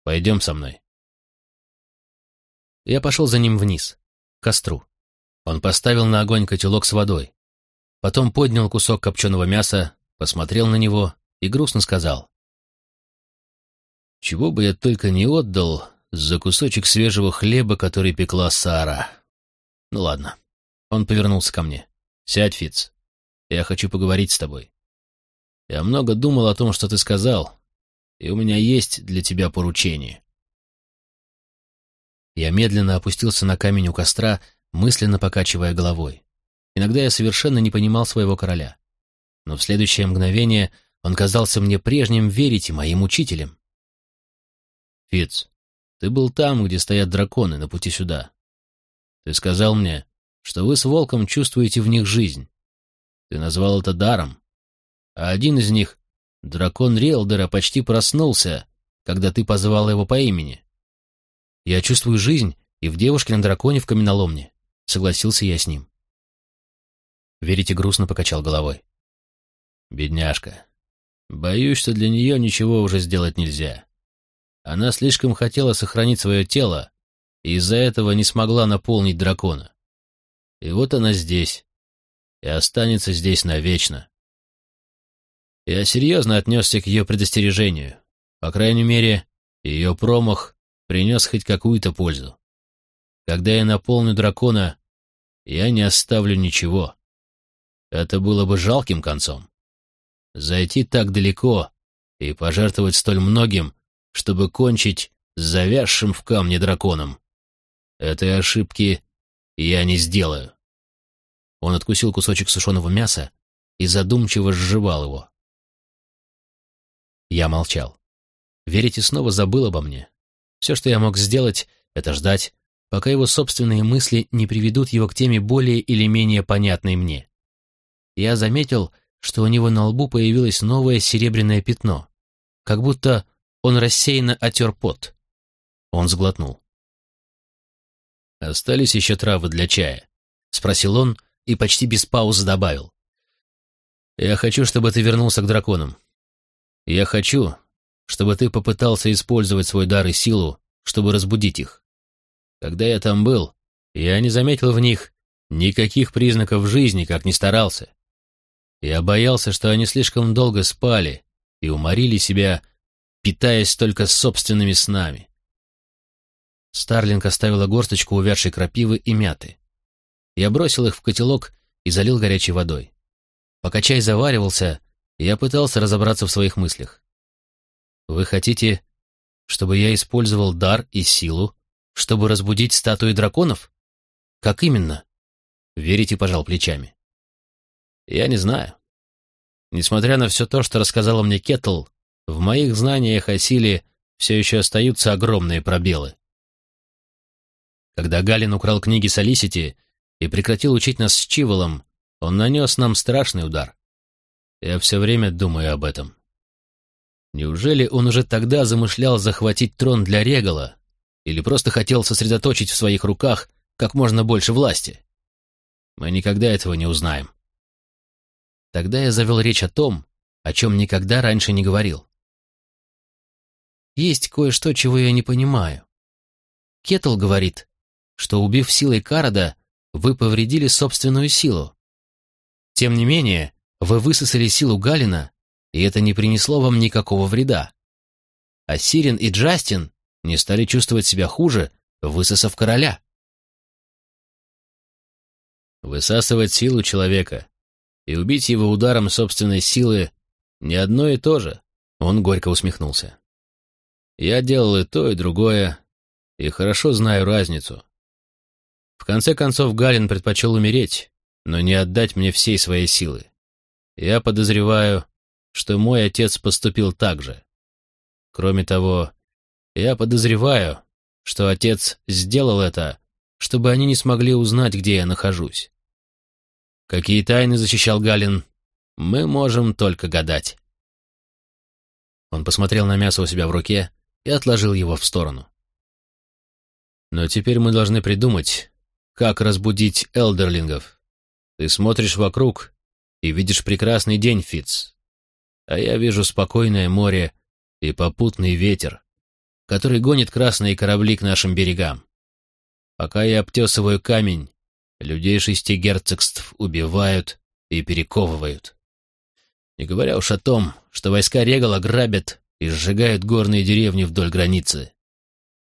«Пойдем со мной». Я пошел за ним вниз, к костру. Он поставил на огонь котелок с водой. Потом поднял кусок копченого мяса, посмотрел на него и грустно сказал. «Чего бы я только не отдал за кусочек свежего хлеба, который пекла Сара. Ну ладно». Он повернулся ко мне. «Сядь, Фиц. Я хочу поговорить с тобой. Я много думал о том, что ты сказал, и у меня есть для тебя поручение». Я медленно опустился на камень у костра, мысленно покачивая головой. Иногда я совершенно не понимал своего короля. Но в следующее мгновение он казался мне прежним верить и моим учителем. «Фиц, ты был там, где стоят драконы, на пути сюда. Ты сказал мне, что вы с волком чувствуете в них жизнь. Ты назвал это даром. А один из них, дракон Риэлдера, почти проснулся, когда ты позвал его по имени. Я чувствую жизнь и в девушке на драконе в каменоломне. Согласился я с ним. Верите грустно покачал головой. Бедняжка. Боюсь, что для нее ничего уже сделать нельзя. Она слишком хотела сохранить свое тело, и из-за этого не смогла наполнить дракона. И вот она здесь, и останется здесь навечно. Я серьезно отнесся к ее предостережению. По крайней мере, ее промах принес хоть какую-то пользу. Когда я наполню дракона, я не оставлю ничего. Это было бы жалким концом. Зайти так далеко и пожертвовать столь многим, чтобы кончить с завязшим в камне драконом. Этой ошибки я не сделаю. Он откусил кусочек сушеного мяса и задумчиво сживал его. Я молчал. Верите снова забыл обо мне. Все, что я мог сделать, это ждать, пока его собственные мысли не приведут его к теме более или менее понятной мне. Я заметил, что у него на лбу появилось новое серебряное пятно, как будто он рассеянно отер пот. Он сглотнул. «Остались еще травы для чая?» — спросил он и почти без паузы добавил. «Я хочу, чтобы ты вернулся к драконам. Я хочу, чтобы ты попытался использовать свой дар и силу, чтобы разбудить их. Когда я там был, я не заметил в них никаких признаков жизни, как ни старался. Я боялся, что они слишком долго спали и уморили себя, питаясь только собственными снами. Старлинг оставила горсточку увядшей крапивы и мяты. Я бросил их в котелок и залил горячей водой. Пока чай заваривался, я пытался разобраться в своих мыслях. Вы хотите, чтобы я использовал дар и силу, чтобы разбудить статуи драконов? Как именно? Верите, пожал плечами. Я не знаю. Несмотря на все то, что рассказала мне Кеттл, в моих знаниях о силе все еще остаются огромные пробелы. Когда Галин украл книги Солисити и прекратил учить нас с Чиволом, он нанес нам страшный удар. Я все время думаю об этом. Неужели он уже тогда замышлял захватить трон для Регала, или просто хотел сосредоточить в своих руках как можно больше власти? Мы никогда этого не узнаем. Тогда я завел речь о том, о чем никогда раньше не говорил. Есть кое-что, чего я не понимаю. Кетл говорит, что, убив силой Карада, вы повредили собственную силу. Тем не менее, вы высосали силу Галина, и это не принесло вам никакого вреда. А Сирин и Джастин не стали чувствовать себя хуже, высосав короля. Высасывать силу человека и убить его ударом собственной силы не одно и то же, он горько усмехнулся. Я делал и то, и другое, и хорошо знаю разницу. Конце концов, Галин предпочел умереть, но не отдать мне всей своей силы. Я подозреваю, что мой отец поступил так же. Кроме того, я подозреваю, что отец сделал это, чтобы они не смогли узнать, где я нахожусь. Какие тайны защищал Галин, мы можем только гадать. Он посмотрел на мясо у себя в руке и отложил его в сторону. Но теперь мы должны придумать, как разбудить элдерлингов. Ты смотришь вокруг и видишь прекрасный день, Фиц. А я вижу спокойное море и попутный ветер, который гонит красные корабли к нашим берегам. Пока я обтесываю камень, людей шести герцогств убивают и перековывают. Не говоря уж о том, что войска Регала грабят и сжигают горные деревни вдоль границы.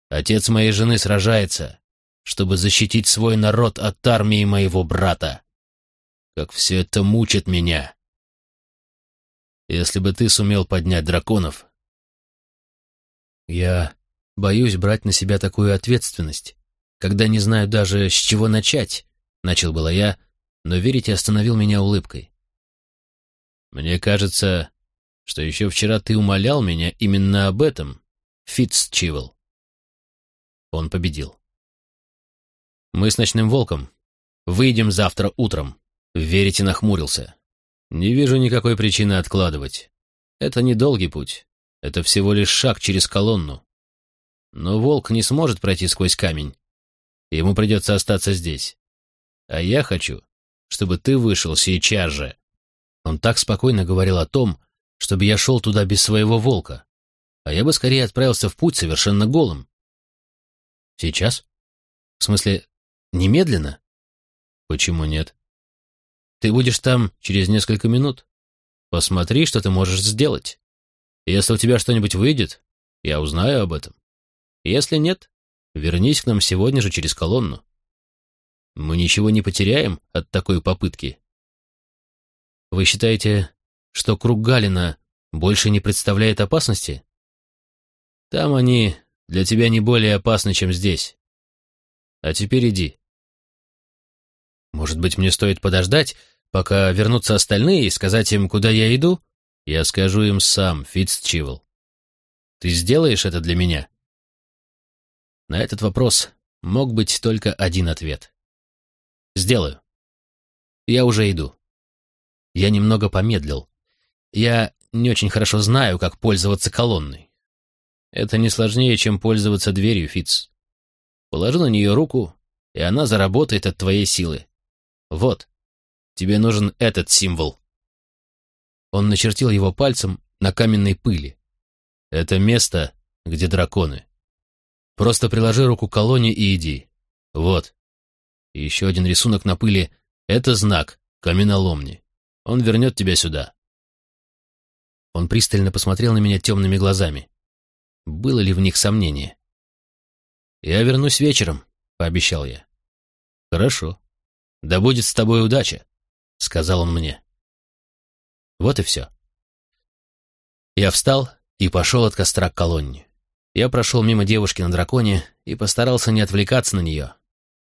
Отец моей жены сражается, чтобы защитить свой народ от армии моего брата. Как все это мучит меня. Если бы ты сумел поднять драконов... Я боюсь брать на себя такую ответственность, когда не знаю даже, с чего начать, — начал было я, но Верите остановил меня улыбкой. Мне кажется, что еще вчера ты умолял меня именно об этом, Фитцчивел. Он победил. Мы с ночным волком выйдем завтра утром. Верите нахмурился. Не вижу никакой причины откладывать. Это недолгий путь. Это всего лишь шаг через колонну. Но волк не сможет пройти сквозь камень. Ему придется остаться здесь. А я хочу, чтобы ты вышел сейчас же. Он так спокойно говорил о том, чтобы я шел туда без своего волка. А я бы скорее отправился в путь совершенно голым. Сейчас? В смысле, Немедленно? Почему нет? Ты будешь там через несколько минут. Посмотри, что ты можешь сделать. Если у тебя что-нибудь выйдет, я узнаю об этом. Если нет, вернись к нам сегодня же через колонну. Мы ничего не потеряем от такой попытки. Вы считаете, что круг Галина больше не представляет опасности? Там они для тебя не более опасны, чем здесь. А теперь иди. Может быть, мне стоит подождать, пока вернутся остальные, и сказать им, куда я иду? Я скажу им сам, Фитцчивл. Ты сделаешь это для меня? На этот вопрос мог быть только один ответ. Сделаю. Я уже иду. Я немного помедлил. Я не очень хорошо знаю, как пользоваться колонной. Это не сложнее, чем пользоваться дверью, Фитц. Положи на нее руку, и она заработает от твоей силы. Вот, тебе нужен этот символ. Он начертил его пальцем на каменной пыли. Это место, где драконы. Просто приложи руку к колонне и иди. Вот. И еще один рисунок на пыли — это знак каменоломни. Он вернет тебя сюда. Он пристально посмотрел на меня темными глазами. Было ли в них сомнение? «Я вернусь вечером», — пообещал я. «Хорошо», «Да будет с тобой удача», — сказал он мне. Вот и все. Я встал и пошел от костра к колонне. Я прошел мимо девушки на драконе и постарался не отвлекаться на нее.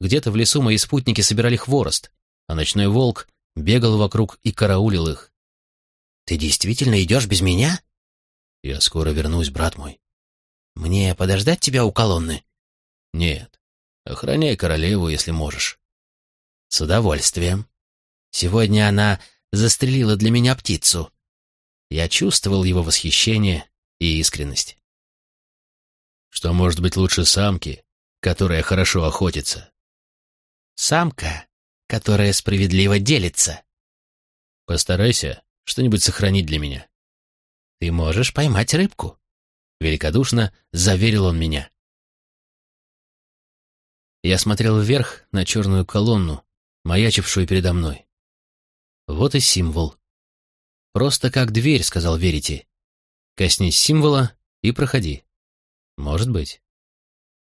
Где-то в лесу мои спутники собирали хворост, а ночной волк бегал вокруг и караулил их. «Ты действительно идешь без меня?» «Я скоро вернусь, брат мой». «Мне подождать тебя у колонны?» «Нет. Охраняй королеву, если можешь». «С удовольствием. Сегодня она застрелила для меня птицу». Я чувствовал его восхищение и искренность. Что может быть лучше самки, которая хорошо охотится. Самка, которая справедливо делится. Постарайся что-нибудь сохранить для меня. Ты можешь поймать рыбку. Великодушно заверил он меня. Я смотрел вверх на черную колонну, маячившую передо мной. Вот и символ. Просто как дверь, сказал Верите. Коснись символа и проходи. Может быть.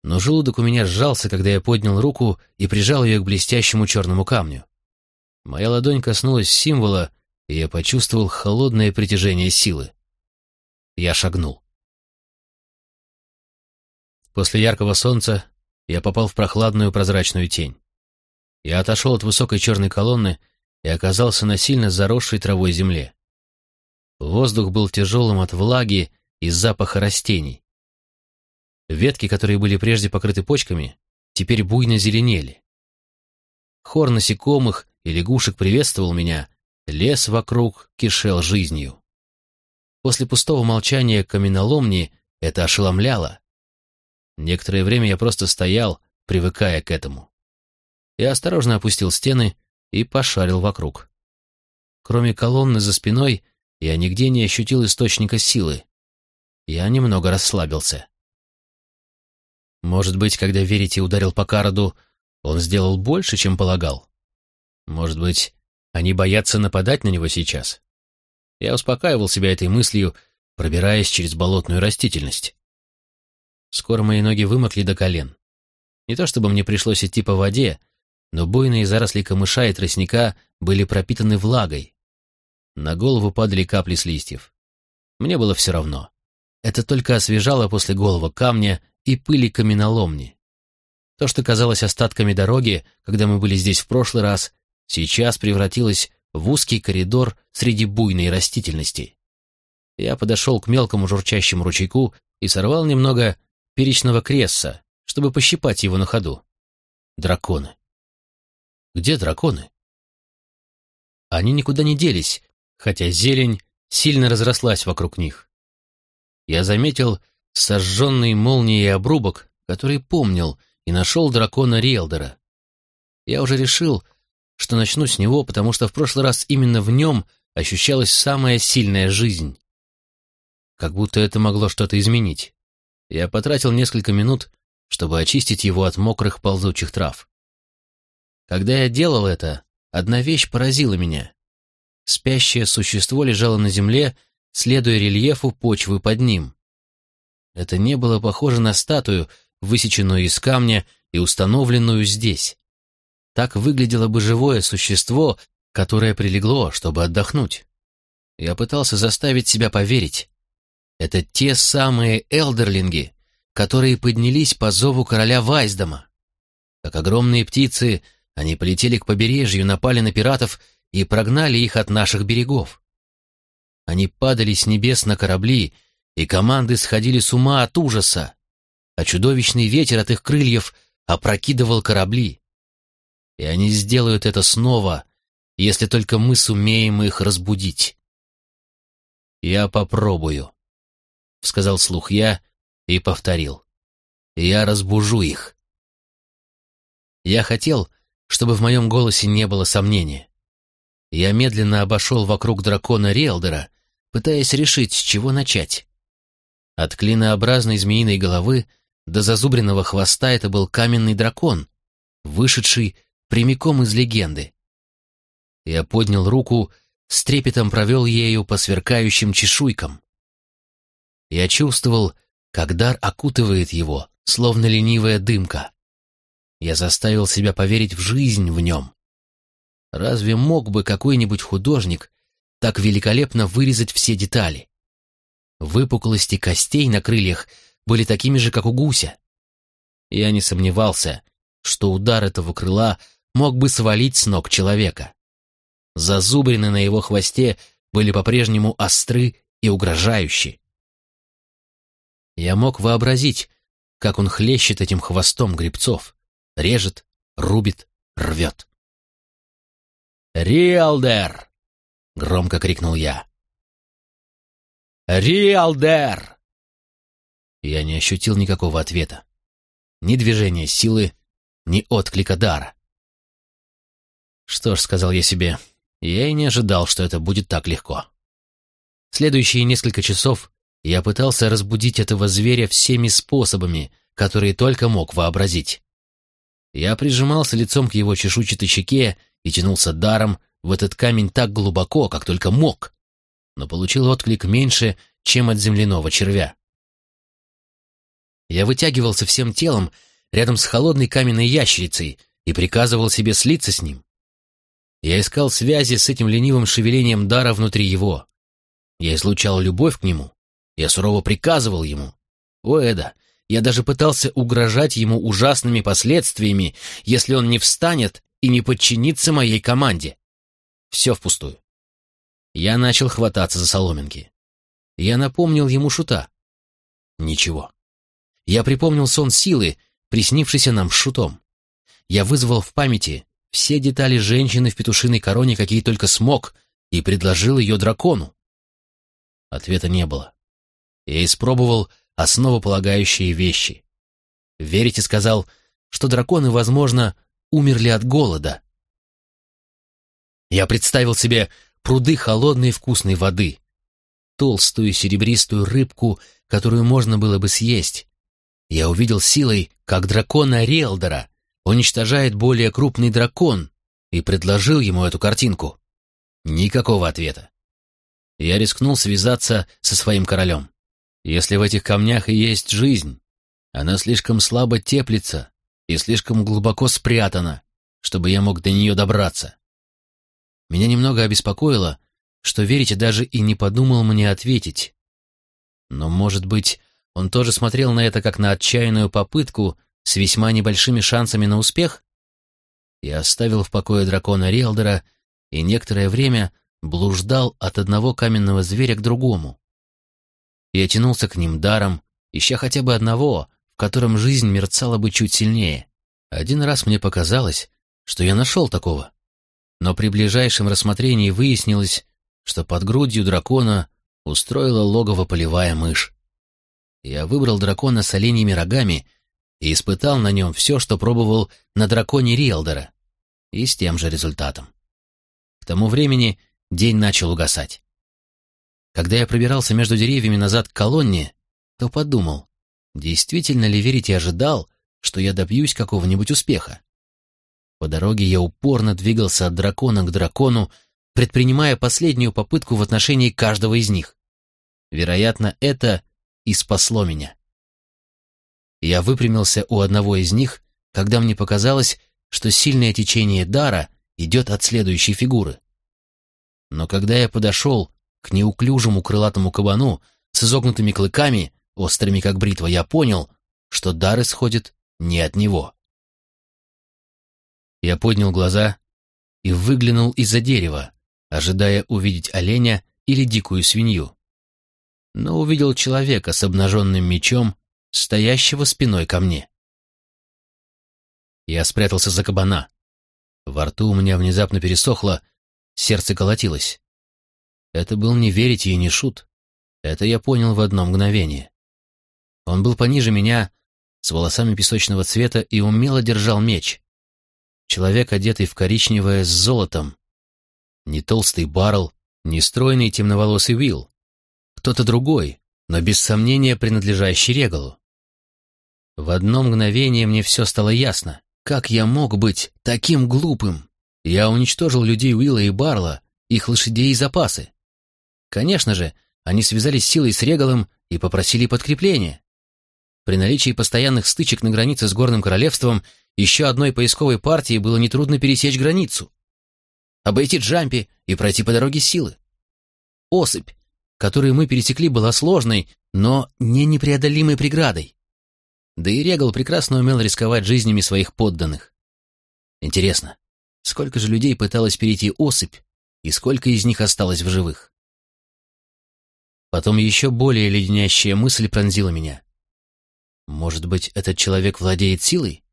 Но желудок у меня сжался, когда я поднял руку и прижал ее к блестящему черному камню. Моя ладонь коснулась символа, и я почувствовал холодное притяжение силы. Я шагнул. После яркого солнца я попал в прохладную прозрачную тень. Я отошел от высокой черной колонны и оказался на сильно заросшей травой земле. Воздух был тяжелым от влаги и запаха растений. Ветки, которые были прежде покрыты почками, теперь буйно зеленели. Хор насекомых и лягушек приветствовал меня, лес вокруг кишел жизнью. После пустого молчания каменоломни это ошеломляло. Некоторое время я просто стоял, привыкая к этому. Я осторожно опустил стены и пошарил вокруг. Кроме колонны за спиной, я нигде не ощутил источника силы. Я немного расслабился. Может быть, когда Верите ударил по Караду, он сделал больше, чем полагал? Может быть, они боятся нападать на него сейчас? Я успокаивал себя этой мыслью, пробираясь через болотную растительность. Скоро мои ноги вымокли до колен. Не то чтобы мне пришлось идти по воде, но буйные заросли камыша и тростника были пропитаны влагой. На голову падали капли с листьев. Мне было все равно. Это только освежало после голого камня и пыли каменоломни. То, что казалось остатками дороги, когда мы были здесь в прошлый раз, сейчас превратилось в узкий коридор среди буйной растительности. Я подошел к мелкому журчащему ручейку и сорвал немного перечного кресса, чтобы пощипать его на ходу. Драконы. Где драконы? Они никуда не делись, хотя зелень сильно разрослась вокруг них. Я заметил сожженный молнией обрубок, который помнил и нашел дракона Риэлдера. Я уже решил, что начну с него, потому что в прошлый раз именно в нем ощущалась самая сильная жизнь. Как будто это могло что-то изменить. Я потратил несколько минут, чтобы очистить его от мокрых ползучих трав. Когда я делал это, одна вещь поразила меня. Спящее существо лежало на земле, следуя рельефу почвы под ним. Это не было похоже на статую, высеченную из камня и установленную здесь. Так выглядело бы живое существо, которое прилегло, чтобы отдохнуть. Я пытался заставить себя поверить. Это те самые элдерлинги, которые поднялись по зову короля Вайсдома. Как огромные птицы, они полетели к побережью, напали на пиратов и прогнали их от наших берегов. Они падали с небес на корабли, и команды сходили с ума от ужаса, а чудовищный ветер от их крыльев опрокидывал корабли. И они сделают это снова, если только мы сумеем их разбудить. «Я попробую», — сказал слух я и повторил. «Я разбужу их». Я хотел, чтобы в моем голосе не было сомнения. Я медленно обошел вокруг дракона Риэлдера, пытаясь решить, с чего начать. От клинообразной змеиной головы до зазубренного хвоста это был каменный дракон, вышедший прямиком из легенды. Я поднял руку, с трепетом провел ею по сверкающим чешуйкам. Я чувствовал, как дар окутывает его, словно ленивая дымка. Я заставил себя поверить в жизнь в нем. Разве мог бы какой-нибудь художник так великолепно вырезать все детали? Выпуклости костей на крыльях были такими же, как у гуся. Я не сомневался, что удар этого крыла мог бы свалить с ног человека. Зазубрины на его хвосте были по-прежнему остры и угрожающие. Я мог вообразить, как он хлещет этим хвостом грибцов, режет, рубит, рвет. «Риалдер!» — громко крикнул я. «Риалдер!» Я не ощутил никакого ответа. Ни движения силы, ни отклика дара. Что ж, сказал я себе, я и не ожидал, что это будет так легко. Следующие несколько часов я пытался разбудить этого зверя всеми способами, которые только мог вообразить. Я прижимался лицом к его чешуйчатой щеке и тянулся даром в этот камень так глубоко, как только мог, но получил отклик меньше, чем от земляного червя. Я вытягивался всем телом рядом с холодной каменной ящерицей и приказывал себе слиться с ним. Я искал связи с этим ленивым шевелением дара внутри его. Я излучал любовь к нему. Я сурово приказывал ему. О, Эда, я даже пытался угрожать ему ужасными последствиями, если он не встанет и не подчинится моей команде. Все впустую. Я начал хвататься за соломинки. Я напомнил ему шута. Ничего. Я припомнил сон силы, приснившийся нам шутом. Я вызвал в памяти все детали женщины в петушиной короне, какие только смог, и предложил ее дракону. Ответа не было. Я испробовал основополагающие вещи. Верите сказал, что драконы, возможно, умерли от голода. Я представил себе пруды холодной вкусной воды, толстую серебристую рыбку, которую можно было бы съесть. Я увидел силой, как дракона Релдора уничтожает более крупный дракон, и предложил ему эту картинку. Никакого ответа. Я рискнул связаться со своим королем. Если в этих камнях и есть жизнь, она слишком слабо теплится и слишком глубоко спрятана, чтобы я мог до нее добраться. Меня немного обеспокоило, что верите даже и не подумал мне ответить. Но, может быть, он тоже смотрел на это как на отчаянную попытку с весьма небольшими шансами на успех? Я оставил в покое дракона Риэлдера и некоторое время блуждал от одного каменного зверя к другому. Я тянулся к ним даром, ища хотя бы одного, в котором жизнь мерцала бы чуть сильнее. Один раз мне показалось, что я нашел такого. Но при ближайшем рассмотрении выяснилось, что под грудью дракона устроила логово полевая мышь. Я выбрал дракона с оленьими рогами и испытал на нем все, что пробовал на драконе Риэлдера, и с тем же результатом. К тому времени день начал угасать. Когда я пробирался между деревьями назад к колонне, то подумал, действительно ли верить и ожидал, что я добьюсь какого-нибудь успеха. По дороге я упорно двигался от дракона к дракону, предпринимая последнюю попытку в отношении каждого из них. Вероятно, это и спасло меня. Я выпрямился у одного из них, когда мне показалось, что сильное течение дара идет от следующей фигуры. Но когда я подошел к неуклюжему крылатому кабану с изогнутыми клыками, острыми как бритва, я понял, что дар исходит не от него. Я поднял глаза и выглянул из-за дерева, ожидая увидеть оленя или дикую свинью. Но увидел человека с обнаженным мечом стоящего спиной ко мне. Я спрятался за кабана. Во рту у меня внезапно пересохло, сердце колотилось. Это был не верите и не шут. Это я понял в одно мгновение. Он был пониже меня, с волосами песочного цвета и умело держал меч. Человек, одетый в коричневое с золотом. Не толстый Барл, не стройный темноволосый Уилл. Кто-то другой, но без сомнения принадлежащий Регалу. В одно мгновение мне все стало ясно. Как я мог быть таким глупым? Я уничтожил людей Уилла и Барла, их лошадей и запасы. Конечно же, они связались силой с Регалом и попросили подкрепления. При наличии постоянных стычек на границе с Горным Королевством еще одной поисковой партии было нетрудно пересечь границу, обойти Джампи и пройти по дороге силы. Осыпь, которую мы пересекли, была сложной, но не непреодолимой преградой. Да и Регал прекрасно умел рисковать жизнями своих подданных. Интересно, сколько же людей пыталось перейти осыпь, и сколько из них осталось в живых? Потом еще более леденящая мысль пронзила меня. Может быть, этот человек владеет силой?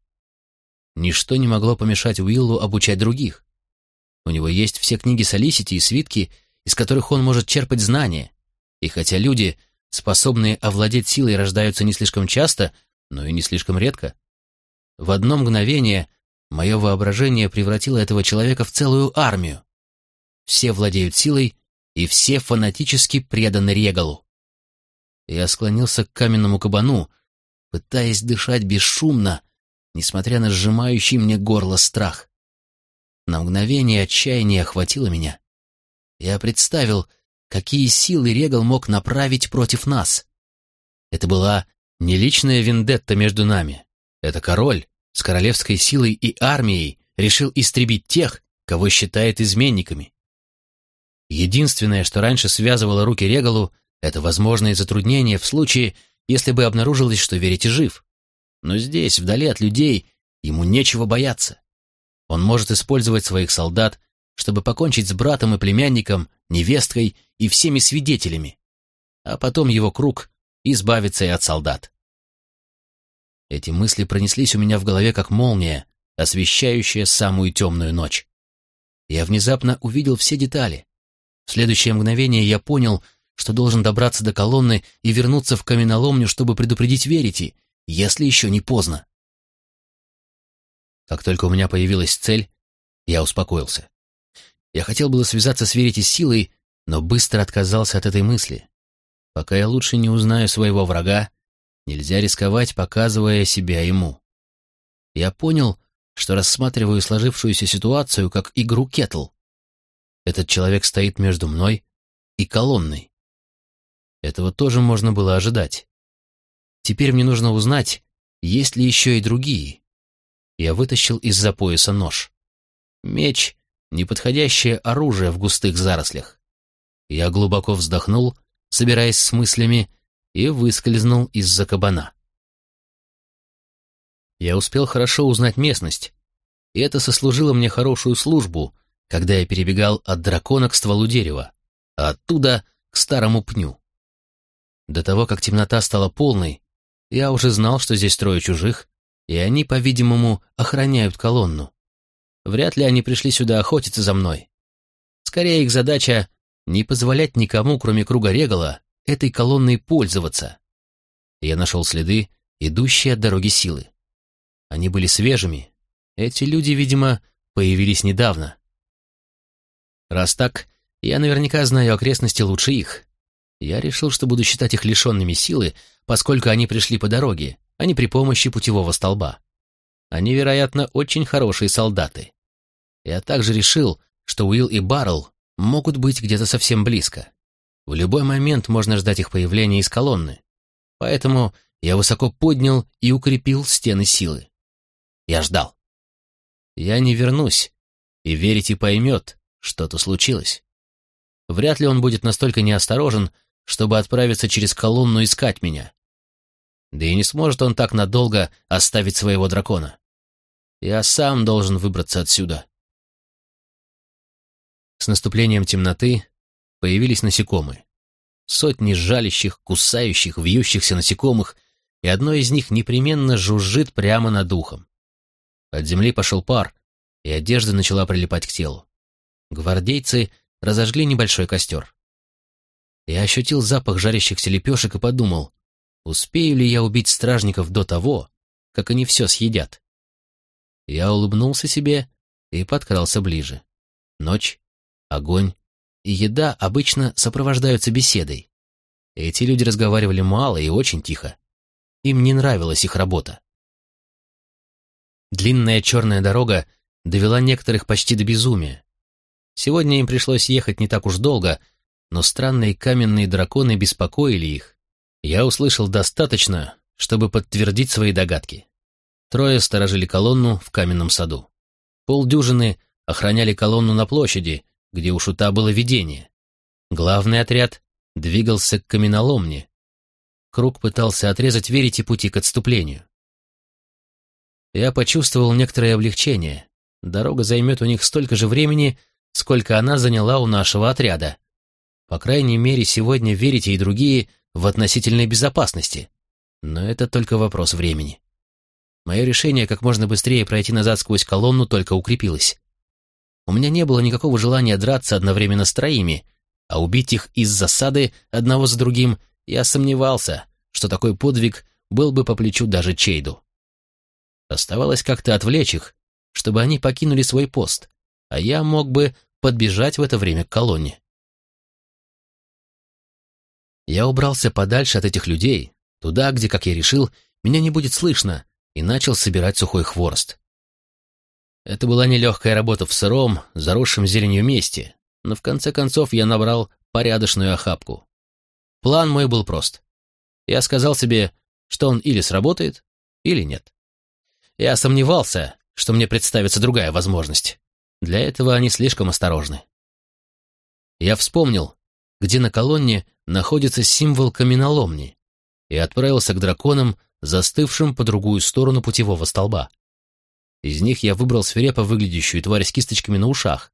Ничто не могло помешать Уиллу обучать других. У него есть все книги Солисити и свитки, из которых он может черпать знания. И хотя люди способные овладеть силой, рождаются не слишком часто, но и не слишком редко. В одно мгновение мое воображение превратило этого человека в целую армию. Все владеют силой, и все фанатически преданы Регалу. Я склонился к каменному кабану, пытаясь дышать бесшумно, несмотря на сжимающий мне горло страх. На мгновение отчаяние охватило меня. Я представил, какие силы Регал мог направить против нас. Это была не личная вендетта между нами. Это король с королевской силой и армией решил истребить тех, кого считает изменниками. Единственное, что раньше связывало руки Регалу, это возможные затруднения в случае, если бы обнаружилось, что верите жив. Но здесь, вдали от людей, ему нечего бояться. Он может использовать своих солдат, чтобы покончить с братом и племянником, невесткой и всеми свидетелями. А потом его круг избавится и от солдат. Эти мысли пронеслись у меня в голове как молния, освещающая самую темную ночь. Я внезапно увидел все детали. В следующее мгновение я понял, что должен добраться до колонны и вернуться в каменоломню, чтобы предупредить Верити, если еще не поздно. Как только у меня появилась цель, я успокоился. Я хотел было связаться с Верити силой, но быстро отказался от этой мысли. Пока я лучше не узнаю своего врага, нельзя рисковать, показывая себя ему. Я понял, что рассматриваю сложившуюся ситуацию как игру кетл. Этот человек стоит между мной и колонной. Этого тоже можно было ожидать. Теперь мне нужно узнать, есть ли еще и другие. Я вытащил из-за пояса нож. Меч — неподходящее оружие в густых зарослях. Я глубоко вздохнул, собираясь с мыслями, и выскользнул из-за кабана. Я успел хорошо узнать местность, и это сослужило мне хорошую службу, когда я перебегал от дракона к стволу дерева, а оттуда к старому пню. До того, как темнота стала полной, я уже знал, что здесь трое чужих, и они, по-видимому, охраняют колонну. Вряд ли они пришли сюда охотиться за мной. Скорее, их задача — не позволять никому, кроме круга Регала, этой колонной пользоваться. Я нашел следы, идущие от дороги силы. Они были свежими. Эти люди, видимо, появились недавно. Раз так, я наверняка знаю окрестности лучше их. Я решил, что буду считать их лишенными силы, поскольку они пришли по дороге, а не при помощи путевого столба. Они, вероятно, очень хорошие солдаты. Я также решил, что Уилл и Баррелл могут быть где-то совсем близко. В любой момент можно ждать их появления из колонны. Поэтому я высоко поднял и укрепил стены силы. Я ждал. Я не вернусь, и верите поймет, что-то случилось. Вряд ли он будет настолько неосторожен, чтобы отправиться через колонну искать меня. Да и не сможет он так надолго оставить своего дракона. Я сам должен выбраться отсюда. С наступлением темноты появились насекомые. Сотни жалящих, кусающих, вьющихся насекомых, и одно из них непременно жужжит прямо над ухом. От земли пошел пар, и одежда начала прилипать к телу. Гвардейцы разожгли небольшой костер. Я ощутил запах жарящихся лепешек и подумал, успею ли я убить стражников до того, как они все съедят. Я улыбнулся себе и подкрался ближе. Ночь, огонь и еда обычно сопровождаются беседой. Эти люди разговаривали мало и очень тихо. Им не нравилась их работа. Длинная черная дорога довела некоторых почти до безумия. Сегодня им пришлось ехать не так уж долго, но странные каменные драконы беспокоили их. Я услышал достаточно, чтобы подтвердить свои догадки. Трое сторожили колонну в каменном саду. Полдюжины охраняли колонну на площади, где у шута было видение. Главный отряд двигался к каменоломне. Круг пытался отрезать верите пути к отступлению. Я почувствовал некоторое облегчение. Дорога займет у них столько же времени, сколько она заняла у нашего отряда. По крайней мере, сегодня верите и другие в относительной безопасности. Но это только вопрос времени. Мое решение как можно быстрее пройти назад сквозь колонну только укрепилось. У меня не было никакого желания драться одновременно с троими, а убить их из засады одного за другим я сомневался, что такой подвиг был бы по плечу даже Чейду. Оставалось как-то отвлечь их, чтобы они покинули свой пост, а я мог бы подбежать в это время к колонне. Я убрался подальше от этих людей, туда, где, как я решил, меня не будет слышно, и начал собирать сухой хворост. Это была нелегкая работа в сыром, заросшем зеленью месте, но в конце концов я набрал порядочную охапку. План мой был прост. Я сказал себе, что он или сработает, или нет. Я сомневался, что мне представится другая возможность. Для этого они слишком осторожны. Я вспомнил, где на колонне находится символ каменоломни, и отправился к драконам, застывшим по другую сторону путевого столба. Из них я выбрал свирепо выглядящую тварь с кисточками на ушах,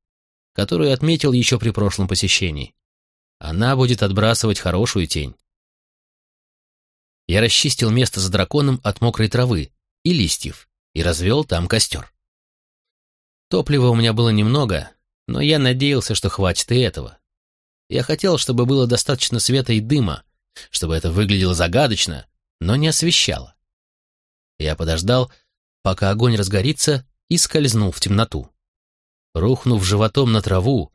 которую отметил еще при прошлом посещении. Она будет отбрасывать хорошую тень. Я расчистил место за драконом от мокрой травы и листьев и развел там костер. Топлива у меня было немного, но я надеялся, что хватит и этого. Я хотел, чтобы было достаточно света и дыма, чтобы это выглядело загадочно, но не освещало. Я подождал, пока огонь разгорится, и скользнул в темноту. Рухнув животом на траву,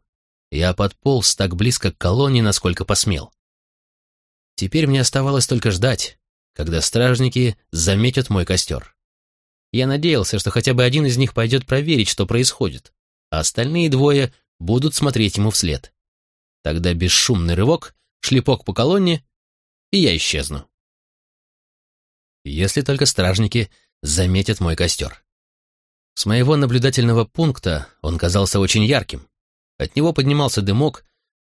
я подполз так близко к колонне, насколько посмел. Теперь мне оставалось только ждать, когда стражники заметят мой костер. Я надеялся, что хотя бы один из них пойдет проверить, что происходит, а остальные двое будут смотреть ему вслед. Тогда бесшумный рывок, шлепок по колонне, и я исчезну. Если только стражники заметят мой костер. С моего наблюдательного пункта он казался очень ярким. От него поднимался дымок,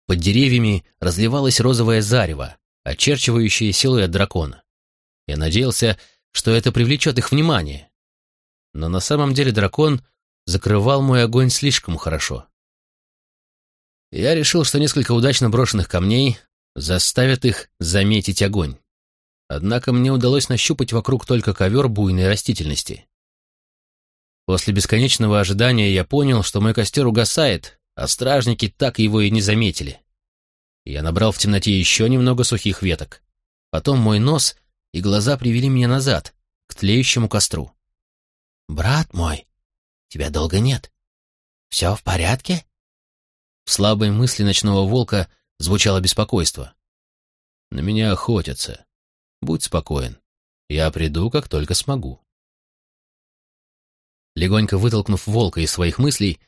под деревьями разливалось розовое зарево, очерчивающее силуэт дракона. Я надеялся, что это привлечет их внимание. Но на самом деле дракон закрывал мой огонь слишком хорошо. Я решил, что несколько удачно брошенных камней заставят их заметить огонь. Однако мне удалось нащупать вокруг только ковер буйной растительности. После бесконечного ожидания я понял, что мой костер угасает, а стражники так его и не заметили. Я набрал в темноте еще немного сухих веток. Потом мой нос и глаза привели меня назад, к тлеющему костру. «Брат мой, тебя долго нет. Все в порядке?» В слабой мысли ночного волка звучало беспокойство. «На меня охотятся. Будь спокоен. Я приду, как только смогу». Легонько вытолкнув волка из своих мыслей,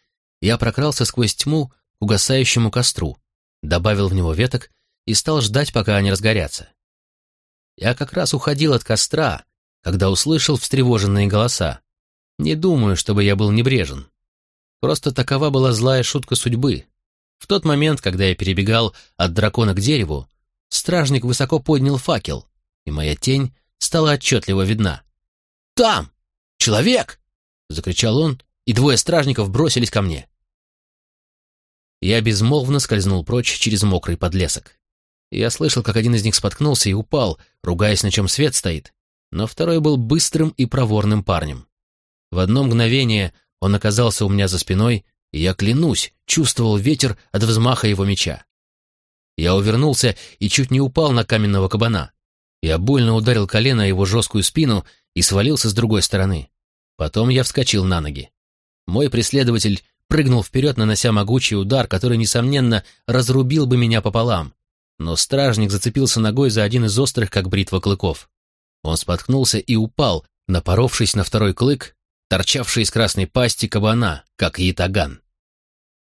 я прокрался сквозь тьму к угасающему костру, добавил в него веток и стал ждать, пока они разгорятся. Я как раз уходил от костра, когда услышал встревоженные голоса. Не думаю, чтобы я был небрежен. Просто такова была злая шутка судьбы. В тот момент, когда я перебегал от дракона к дереву, стражник высоко поднял факел, и моя тень стала отчетливо видна. «Там! Человек!» закричал он, и двое стражников бросились ко мне. Я безмолвно скользнул прочь через мокрый подлесок. Я слышал, как один из них споткнулся и упал, ругаясь, на чем свет стоит, но второй был быстрым и проворным парнем. В одно мгновение он оказался у меня за спиной, и я, клянусь, чувствовал ветер от взмаха его меча. Я увернулся и чуть не упал на каменного кабана. Я больно ударил колено его жесткую спину и свалился с другой стороны. Потом я вскочил на ноги. Мой преследователь прыгнул вперед, нанося могучий удар, который, несомненно, разрубил бы меня пополам. Но стражник зацепился ногой за один из острых, как бритва клыков. Он споткнулся и упал, напоровшись на второй клык, торчавший из красной пасти кабана, как ятаган.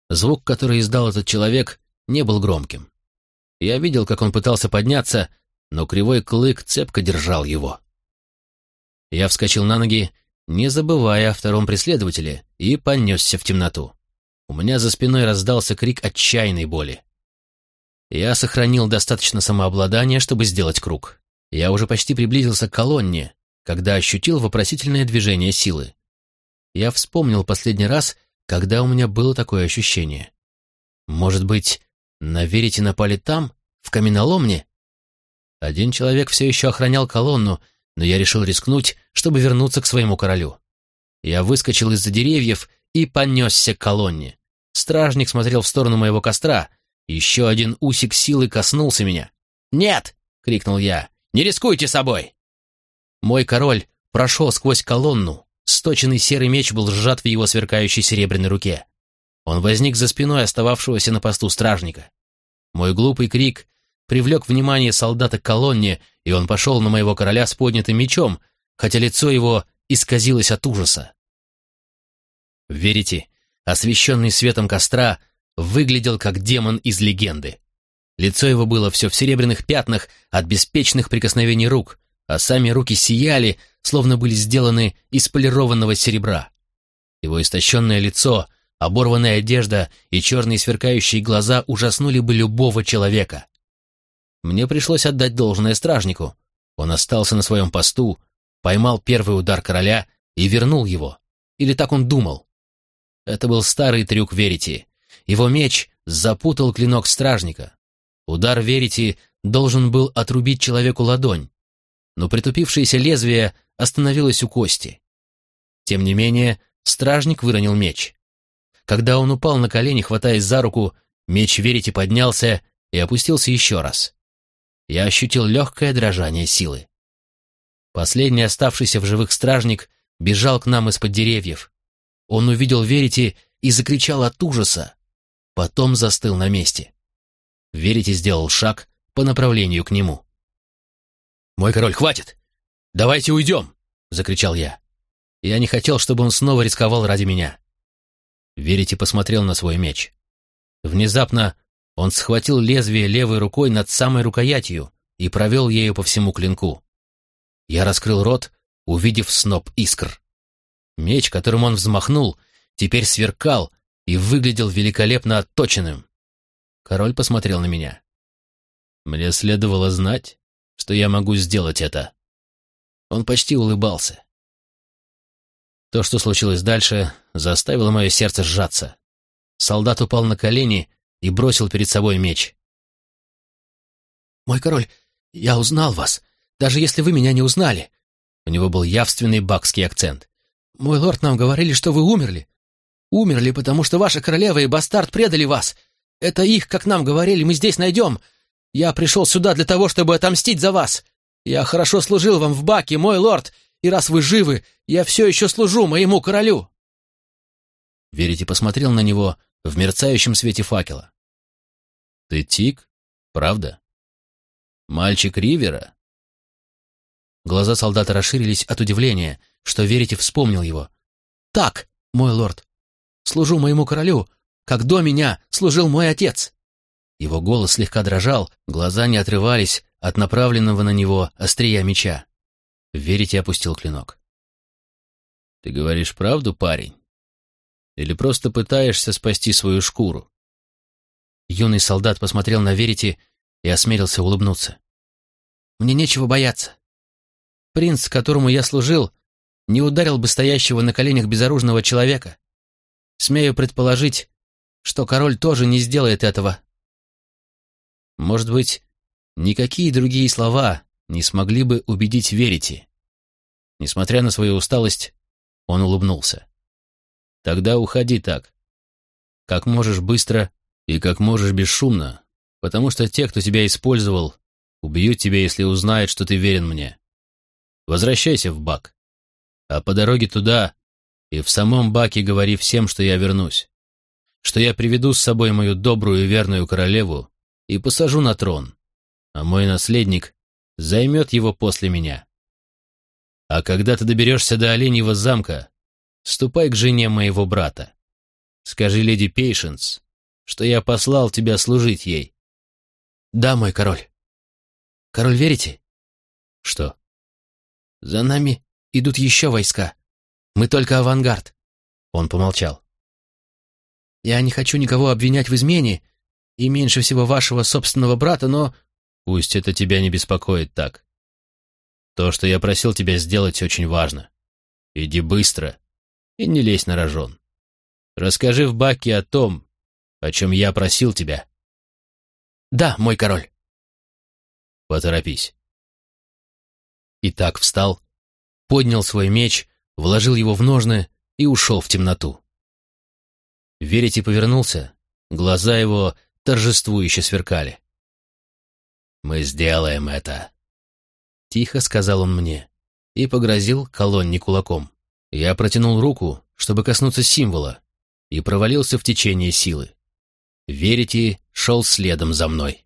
Звук, который издал этот человек, не был громким. Я видел, как он пытался подняться, но кривой клык цепко держал его. Я вскочил на ноги не забывая о втором преследователе, и понесся в темноту. У меня за спиной раздался крик отчаянной боли. Я сохранил достаточно самообладания, чтобы сделать круг. Я уже почти приблизился к колонне, когда ощутил вопросительное движение силы. Я вспомнил последний раз, когда у меня было такое ощущение. Может быть, на верите напали там, в каменоломне? Один человек все еще охранял колонну, но я решил рискнуть, чтобы вернуться к своему королю. Я выскочил из-за деревьев и понесся к колонне. Стражник смотрел в сторону моего костра. Еще один усик силы коснулся меня. «Нет!» — крикнул я. «Не рискуйте собой!» Мой король прошел сквозь колонну, сточенный серый меч был сжат в его сверкающей серебряной руке. Он возник за спиной остававшегося на посту стражника. Мой глупый крик привлек внимание солдата к колонне, и он пошел на моего короля с поднятым мечом, хотя лицо его исказилось от ужаса. Верите, освещенный светом костра, выглядел как демон из легенды. Лицо его было все в серебряных пятнах от беспечных прикосновений рук, а сами руки сияли, словно были сделаны из полированного серебра. Его истощенное лицо, оборванная одежда и черные сверкающие глаза ужаснули бы любого человека. Мне пришлось отдать должное стражнику. Он остался на своем посту, поймал первый удар короля и вернул его. Или так он думал. Это был старый трюк Верити. Его меч запутал клинок стражника. Удар Верити должен был отрубить человеку ладонь, но притупившееся лезвие остановилось у кости. Тем не менее, стражник выронил меч. Когда он упал на колени, хватаясь за руку, меч Верити поднялся и опустился еще раз. Я ощутил легкое дрожание силы. Последний оставшийся в живых стражник бежал к нам из-под деревьев. Он увидел Верити и закричал от ужаса. Потом застыл на месте. Верите сделал шаг по направлению к нему. «Мой король, хватит! Давайте уйдем!» — закричал я. Я не хотел, чтобы он снова рисковал ради меня. Верите посмотрел на свой меч. Внезапно он схватил лезвие левой рукой над самой рукоятью и провел ею по всему клинку. Я раскрыл рот, увидев сноп искр. Меч, которым он взмахнул, теперь сверкал и выглядел великолепно отточенным. Король посмотрел на меня. Мне следовало знать, что я могу сделать это. Он почти улыбался. То, что случилось дальше, заставило мое сердце сжаться. Солдат упал на колени и бросил перед собой меч. «Мой король, я узнал вас, даже если вы меня не узнали». У него был явственный бакский акцент. «Мой лорд, нам говорили, что вы умерли. Умерли, потому что ваша королева и бастард предали вас, это их, как нам говорили, мы здесь найдем. Я пришел сюда для того, чтобы отомстить за вас. Я хорошо служил вам в баке, мой лорд, и раз вы живы, я все еще служу моему королю». Верите посмотрел на него в мерцающем свете факела. «Ты Тик, правда? Мальчик Ривера?» Глаза солдата расширились от удивления, что Верите вспомнил его. «Так, мой лорд, служу моему королю, как до меня служил мой отец». Его голос слегка дрожал, глаза не отрывались от направленного на него острия меча. Верите опустил клинок. «Ты говоришь правду, парень? Или просто пытаешься спасти свою шкуру?» Юный солдат посмотрел на Верите и осмелился улыбнуться. «Мне нечего бояться. Принц, которому я служил, не ударил бы стоящего на коленях безоружного человека. Смею предположить, что король тоже не сделает этого. Может быть, никакие другие слова не смогли бы убедить Верите. Несмотря на свою усталость, он улыбнулся. Тогда уходи так. Как можешь быстро и как можешь бесшумно, потому что те, кто тебя использовал, убьют тебя, если узнают, что ты верен мне. Возвращайся в бак. А по дороге туда и в самом баке говори всем, что я вернусь что я приведу с собой мою добрую и верную королеву и посажу на трон, а мой наследник займет его после меня. А когда ты доберешься до Оленьего замка, ступай к жене моего брата. Скажи леди Пейшенс, что я послал тебя служить ей. Да, мой король. Король, верите? Что? За нами идут еще войска. Мы только авангард. Он помолчал. Я не хочу никого обвинять в измене, и меньше всего вашего собственного брата, но...» «Пусть это тебя не беспокоит так. То, что я просил тебя сделать, очень важно. Иди быстро и не лезь на рожон. Расскажи в Баке о том, о чем я просил тебя». «Да, мой король». «Поторопись». И так встал, поднял свой меч, вложил его в ножны и ушел в темноту. Верите повернулся, глаза его торжествующе сверкали. Мы сделаем это. Тихо сказал он мне и погрозил колонне кулаком. Я протянул руку, чтобы коснуться символа, и провалился в течение силы. Верите шел следом за мной.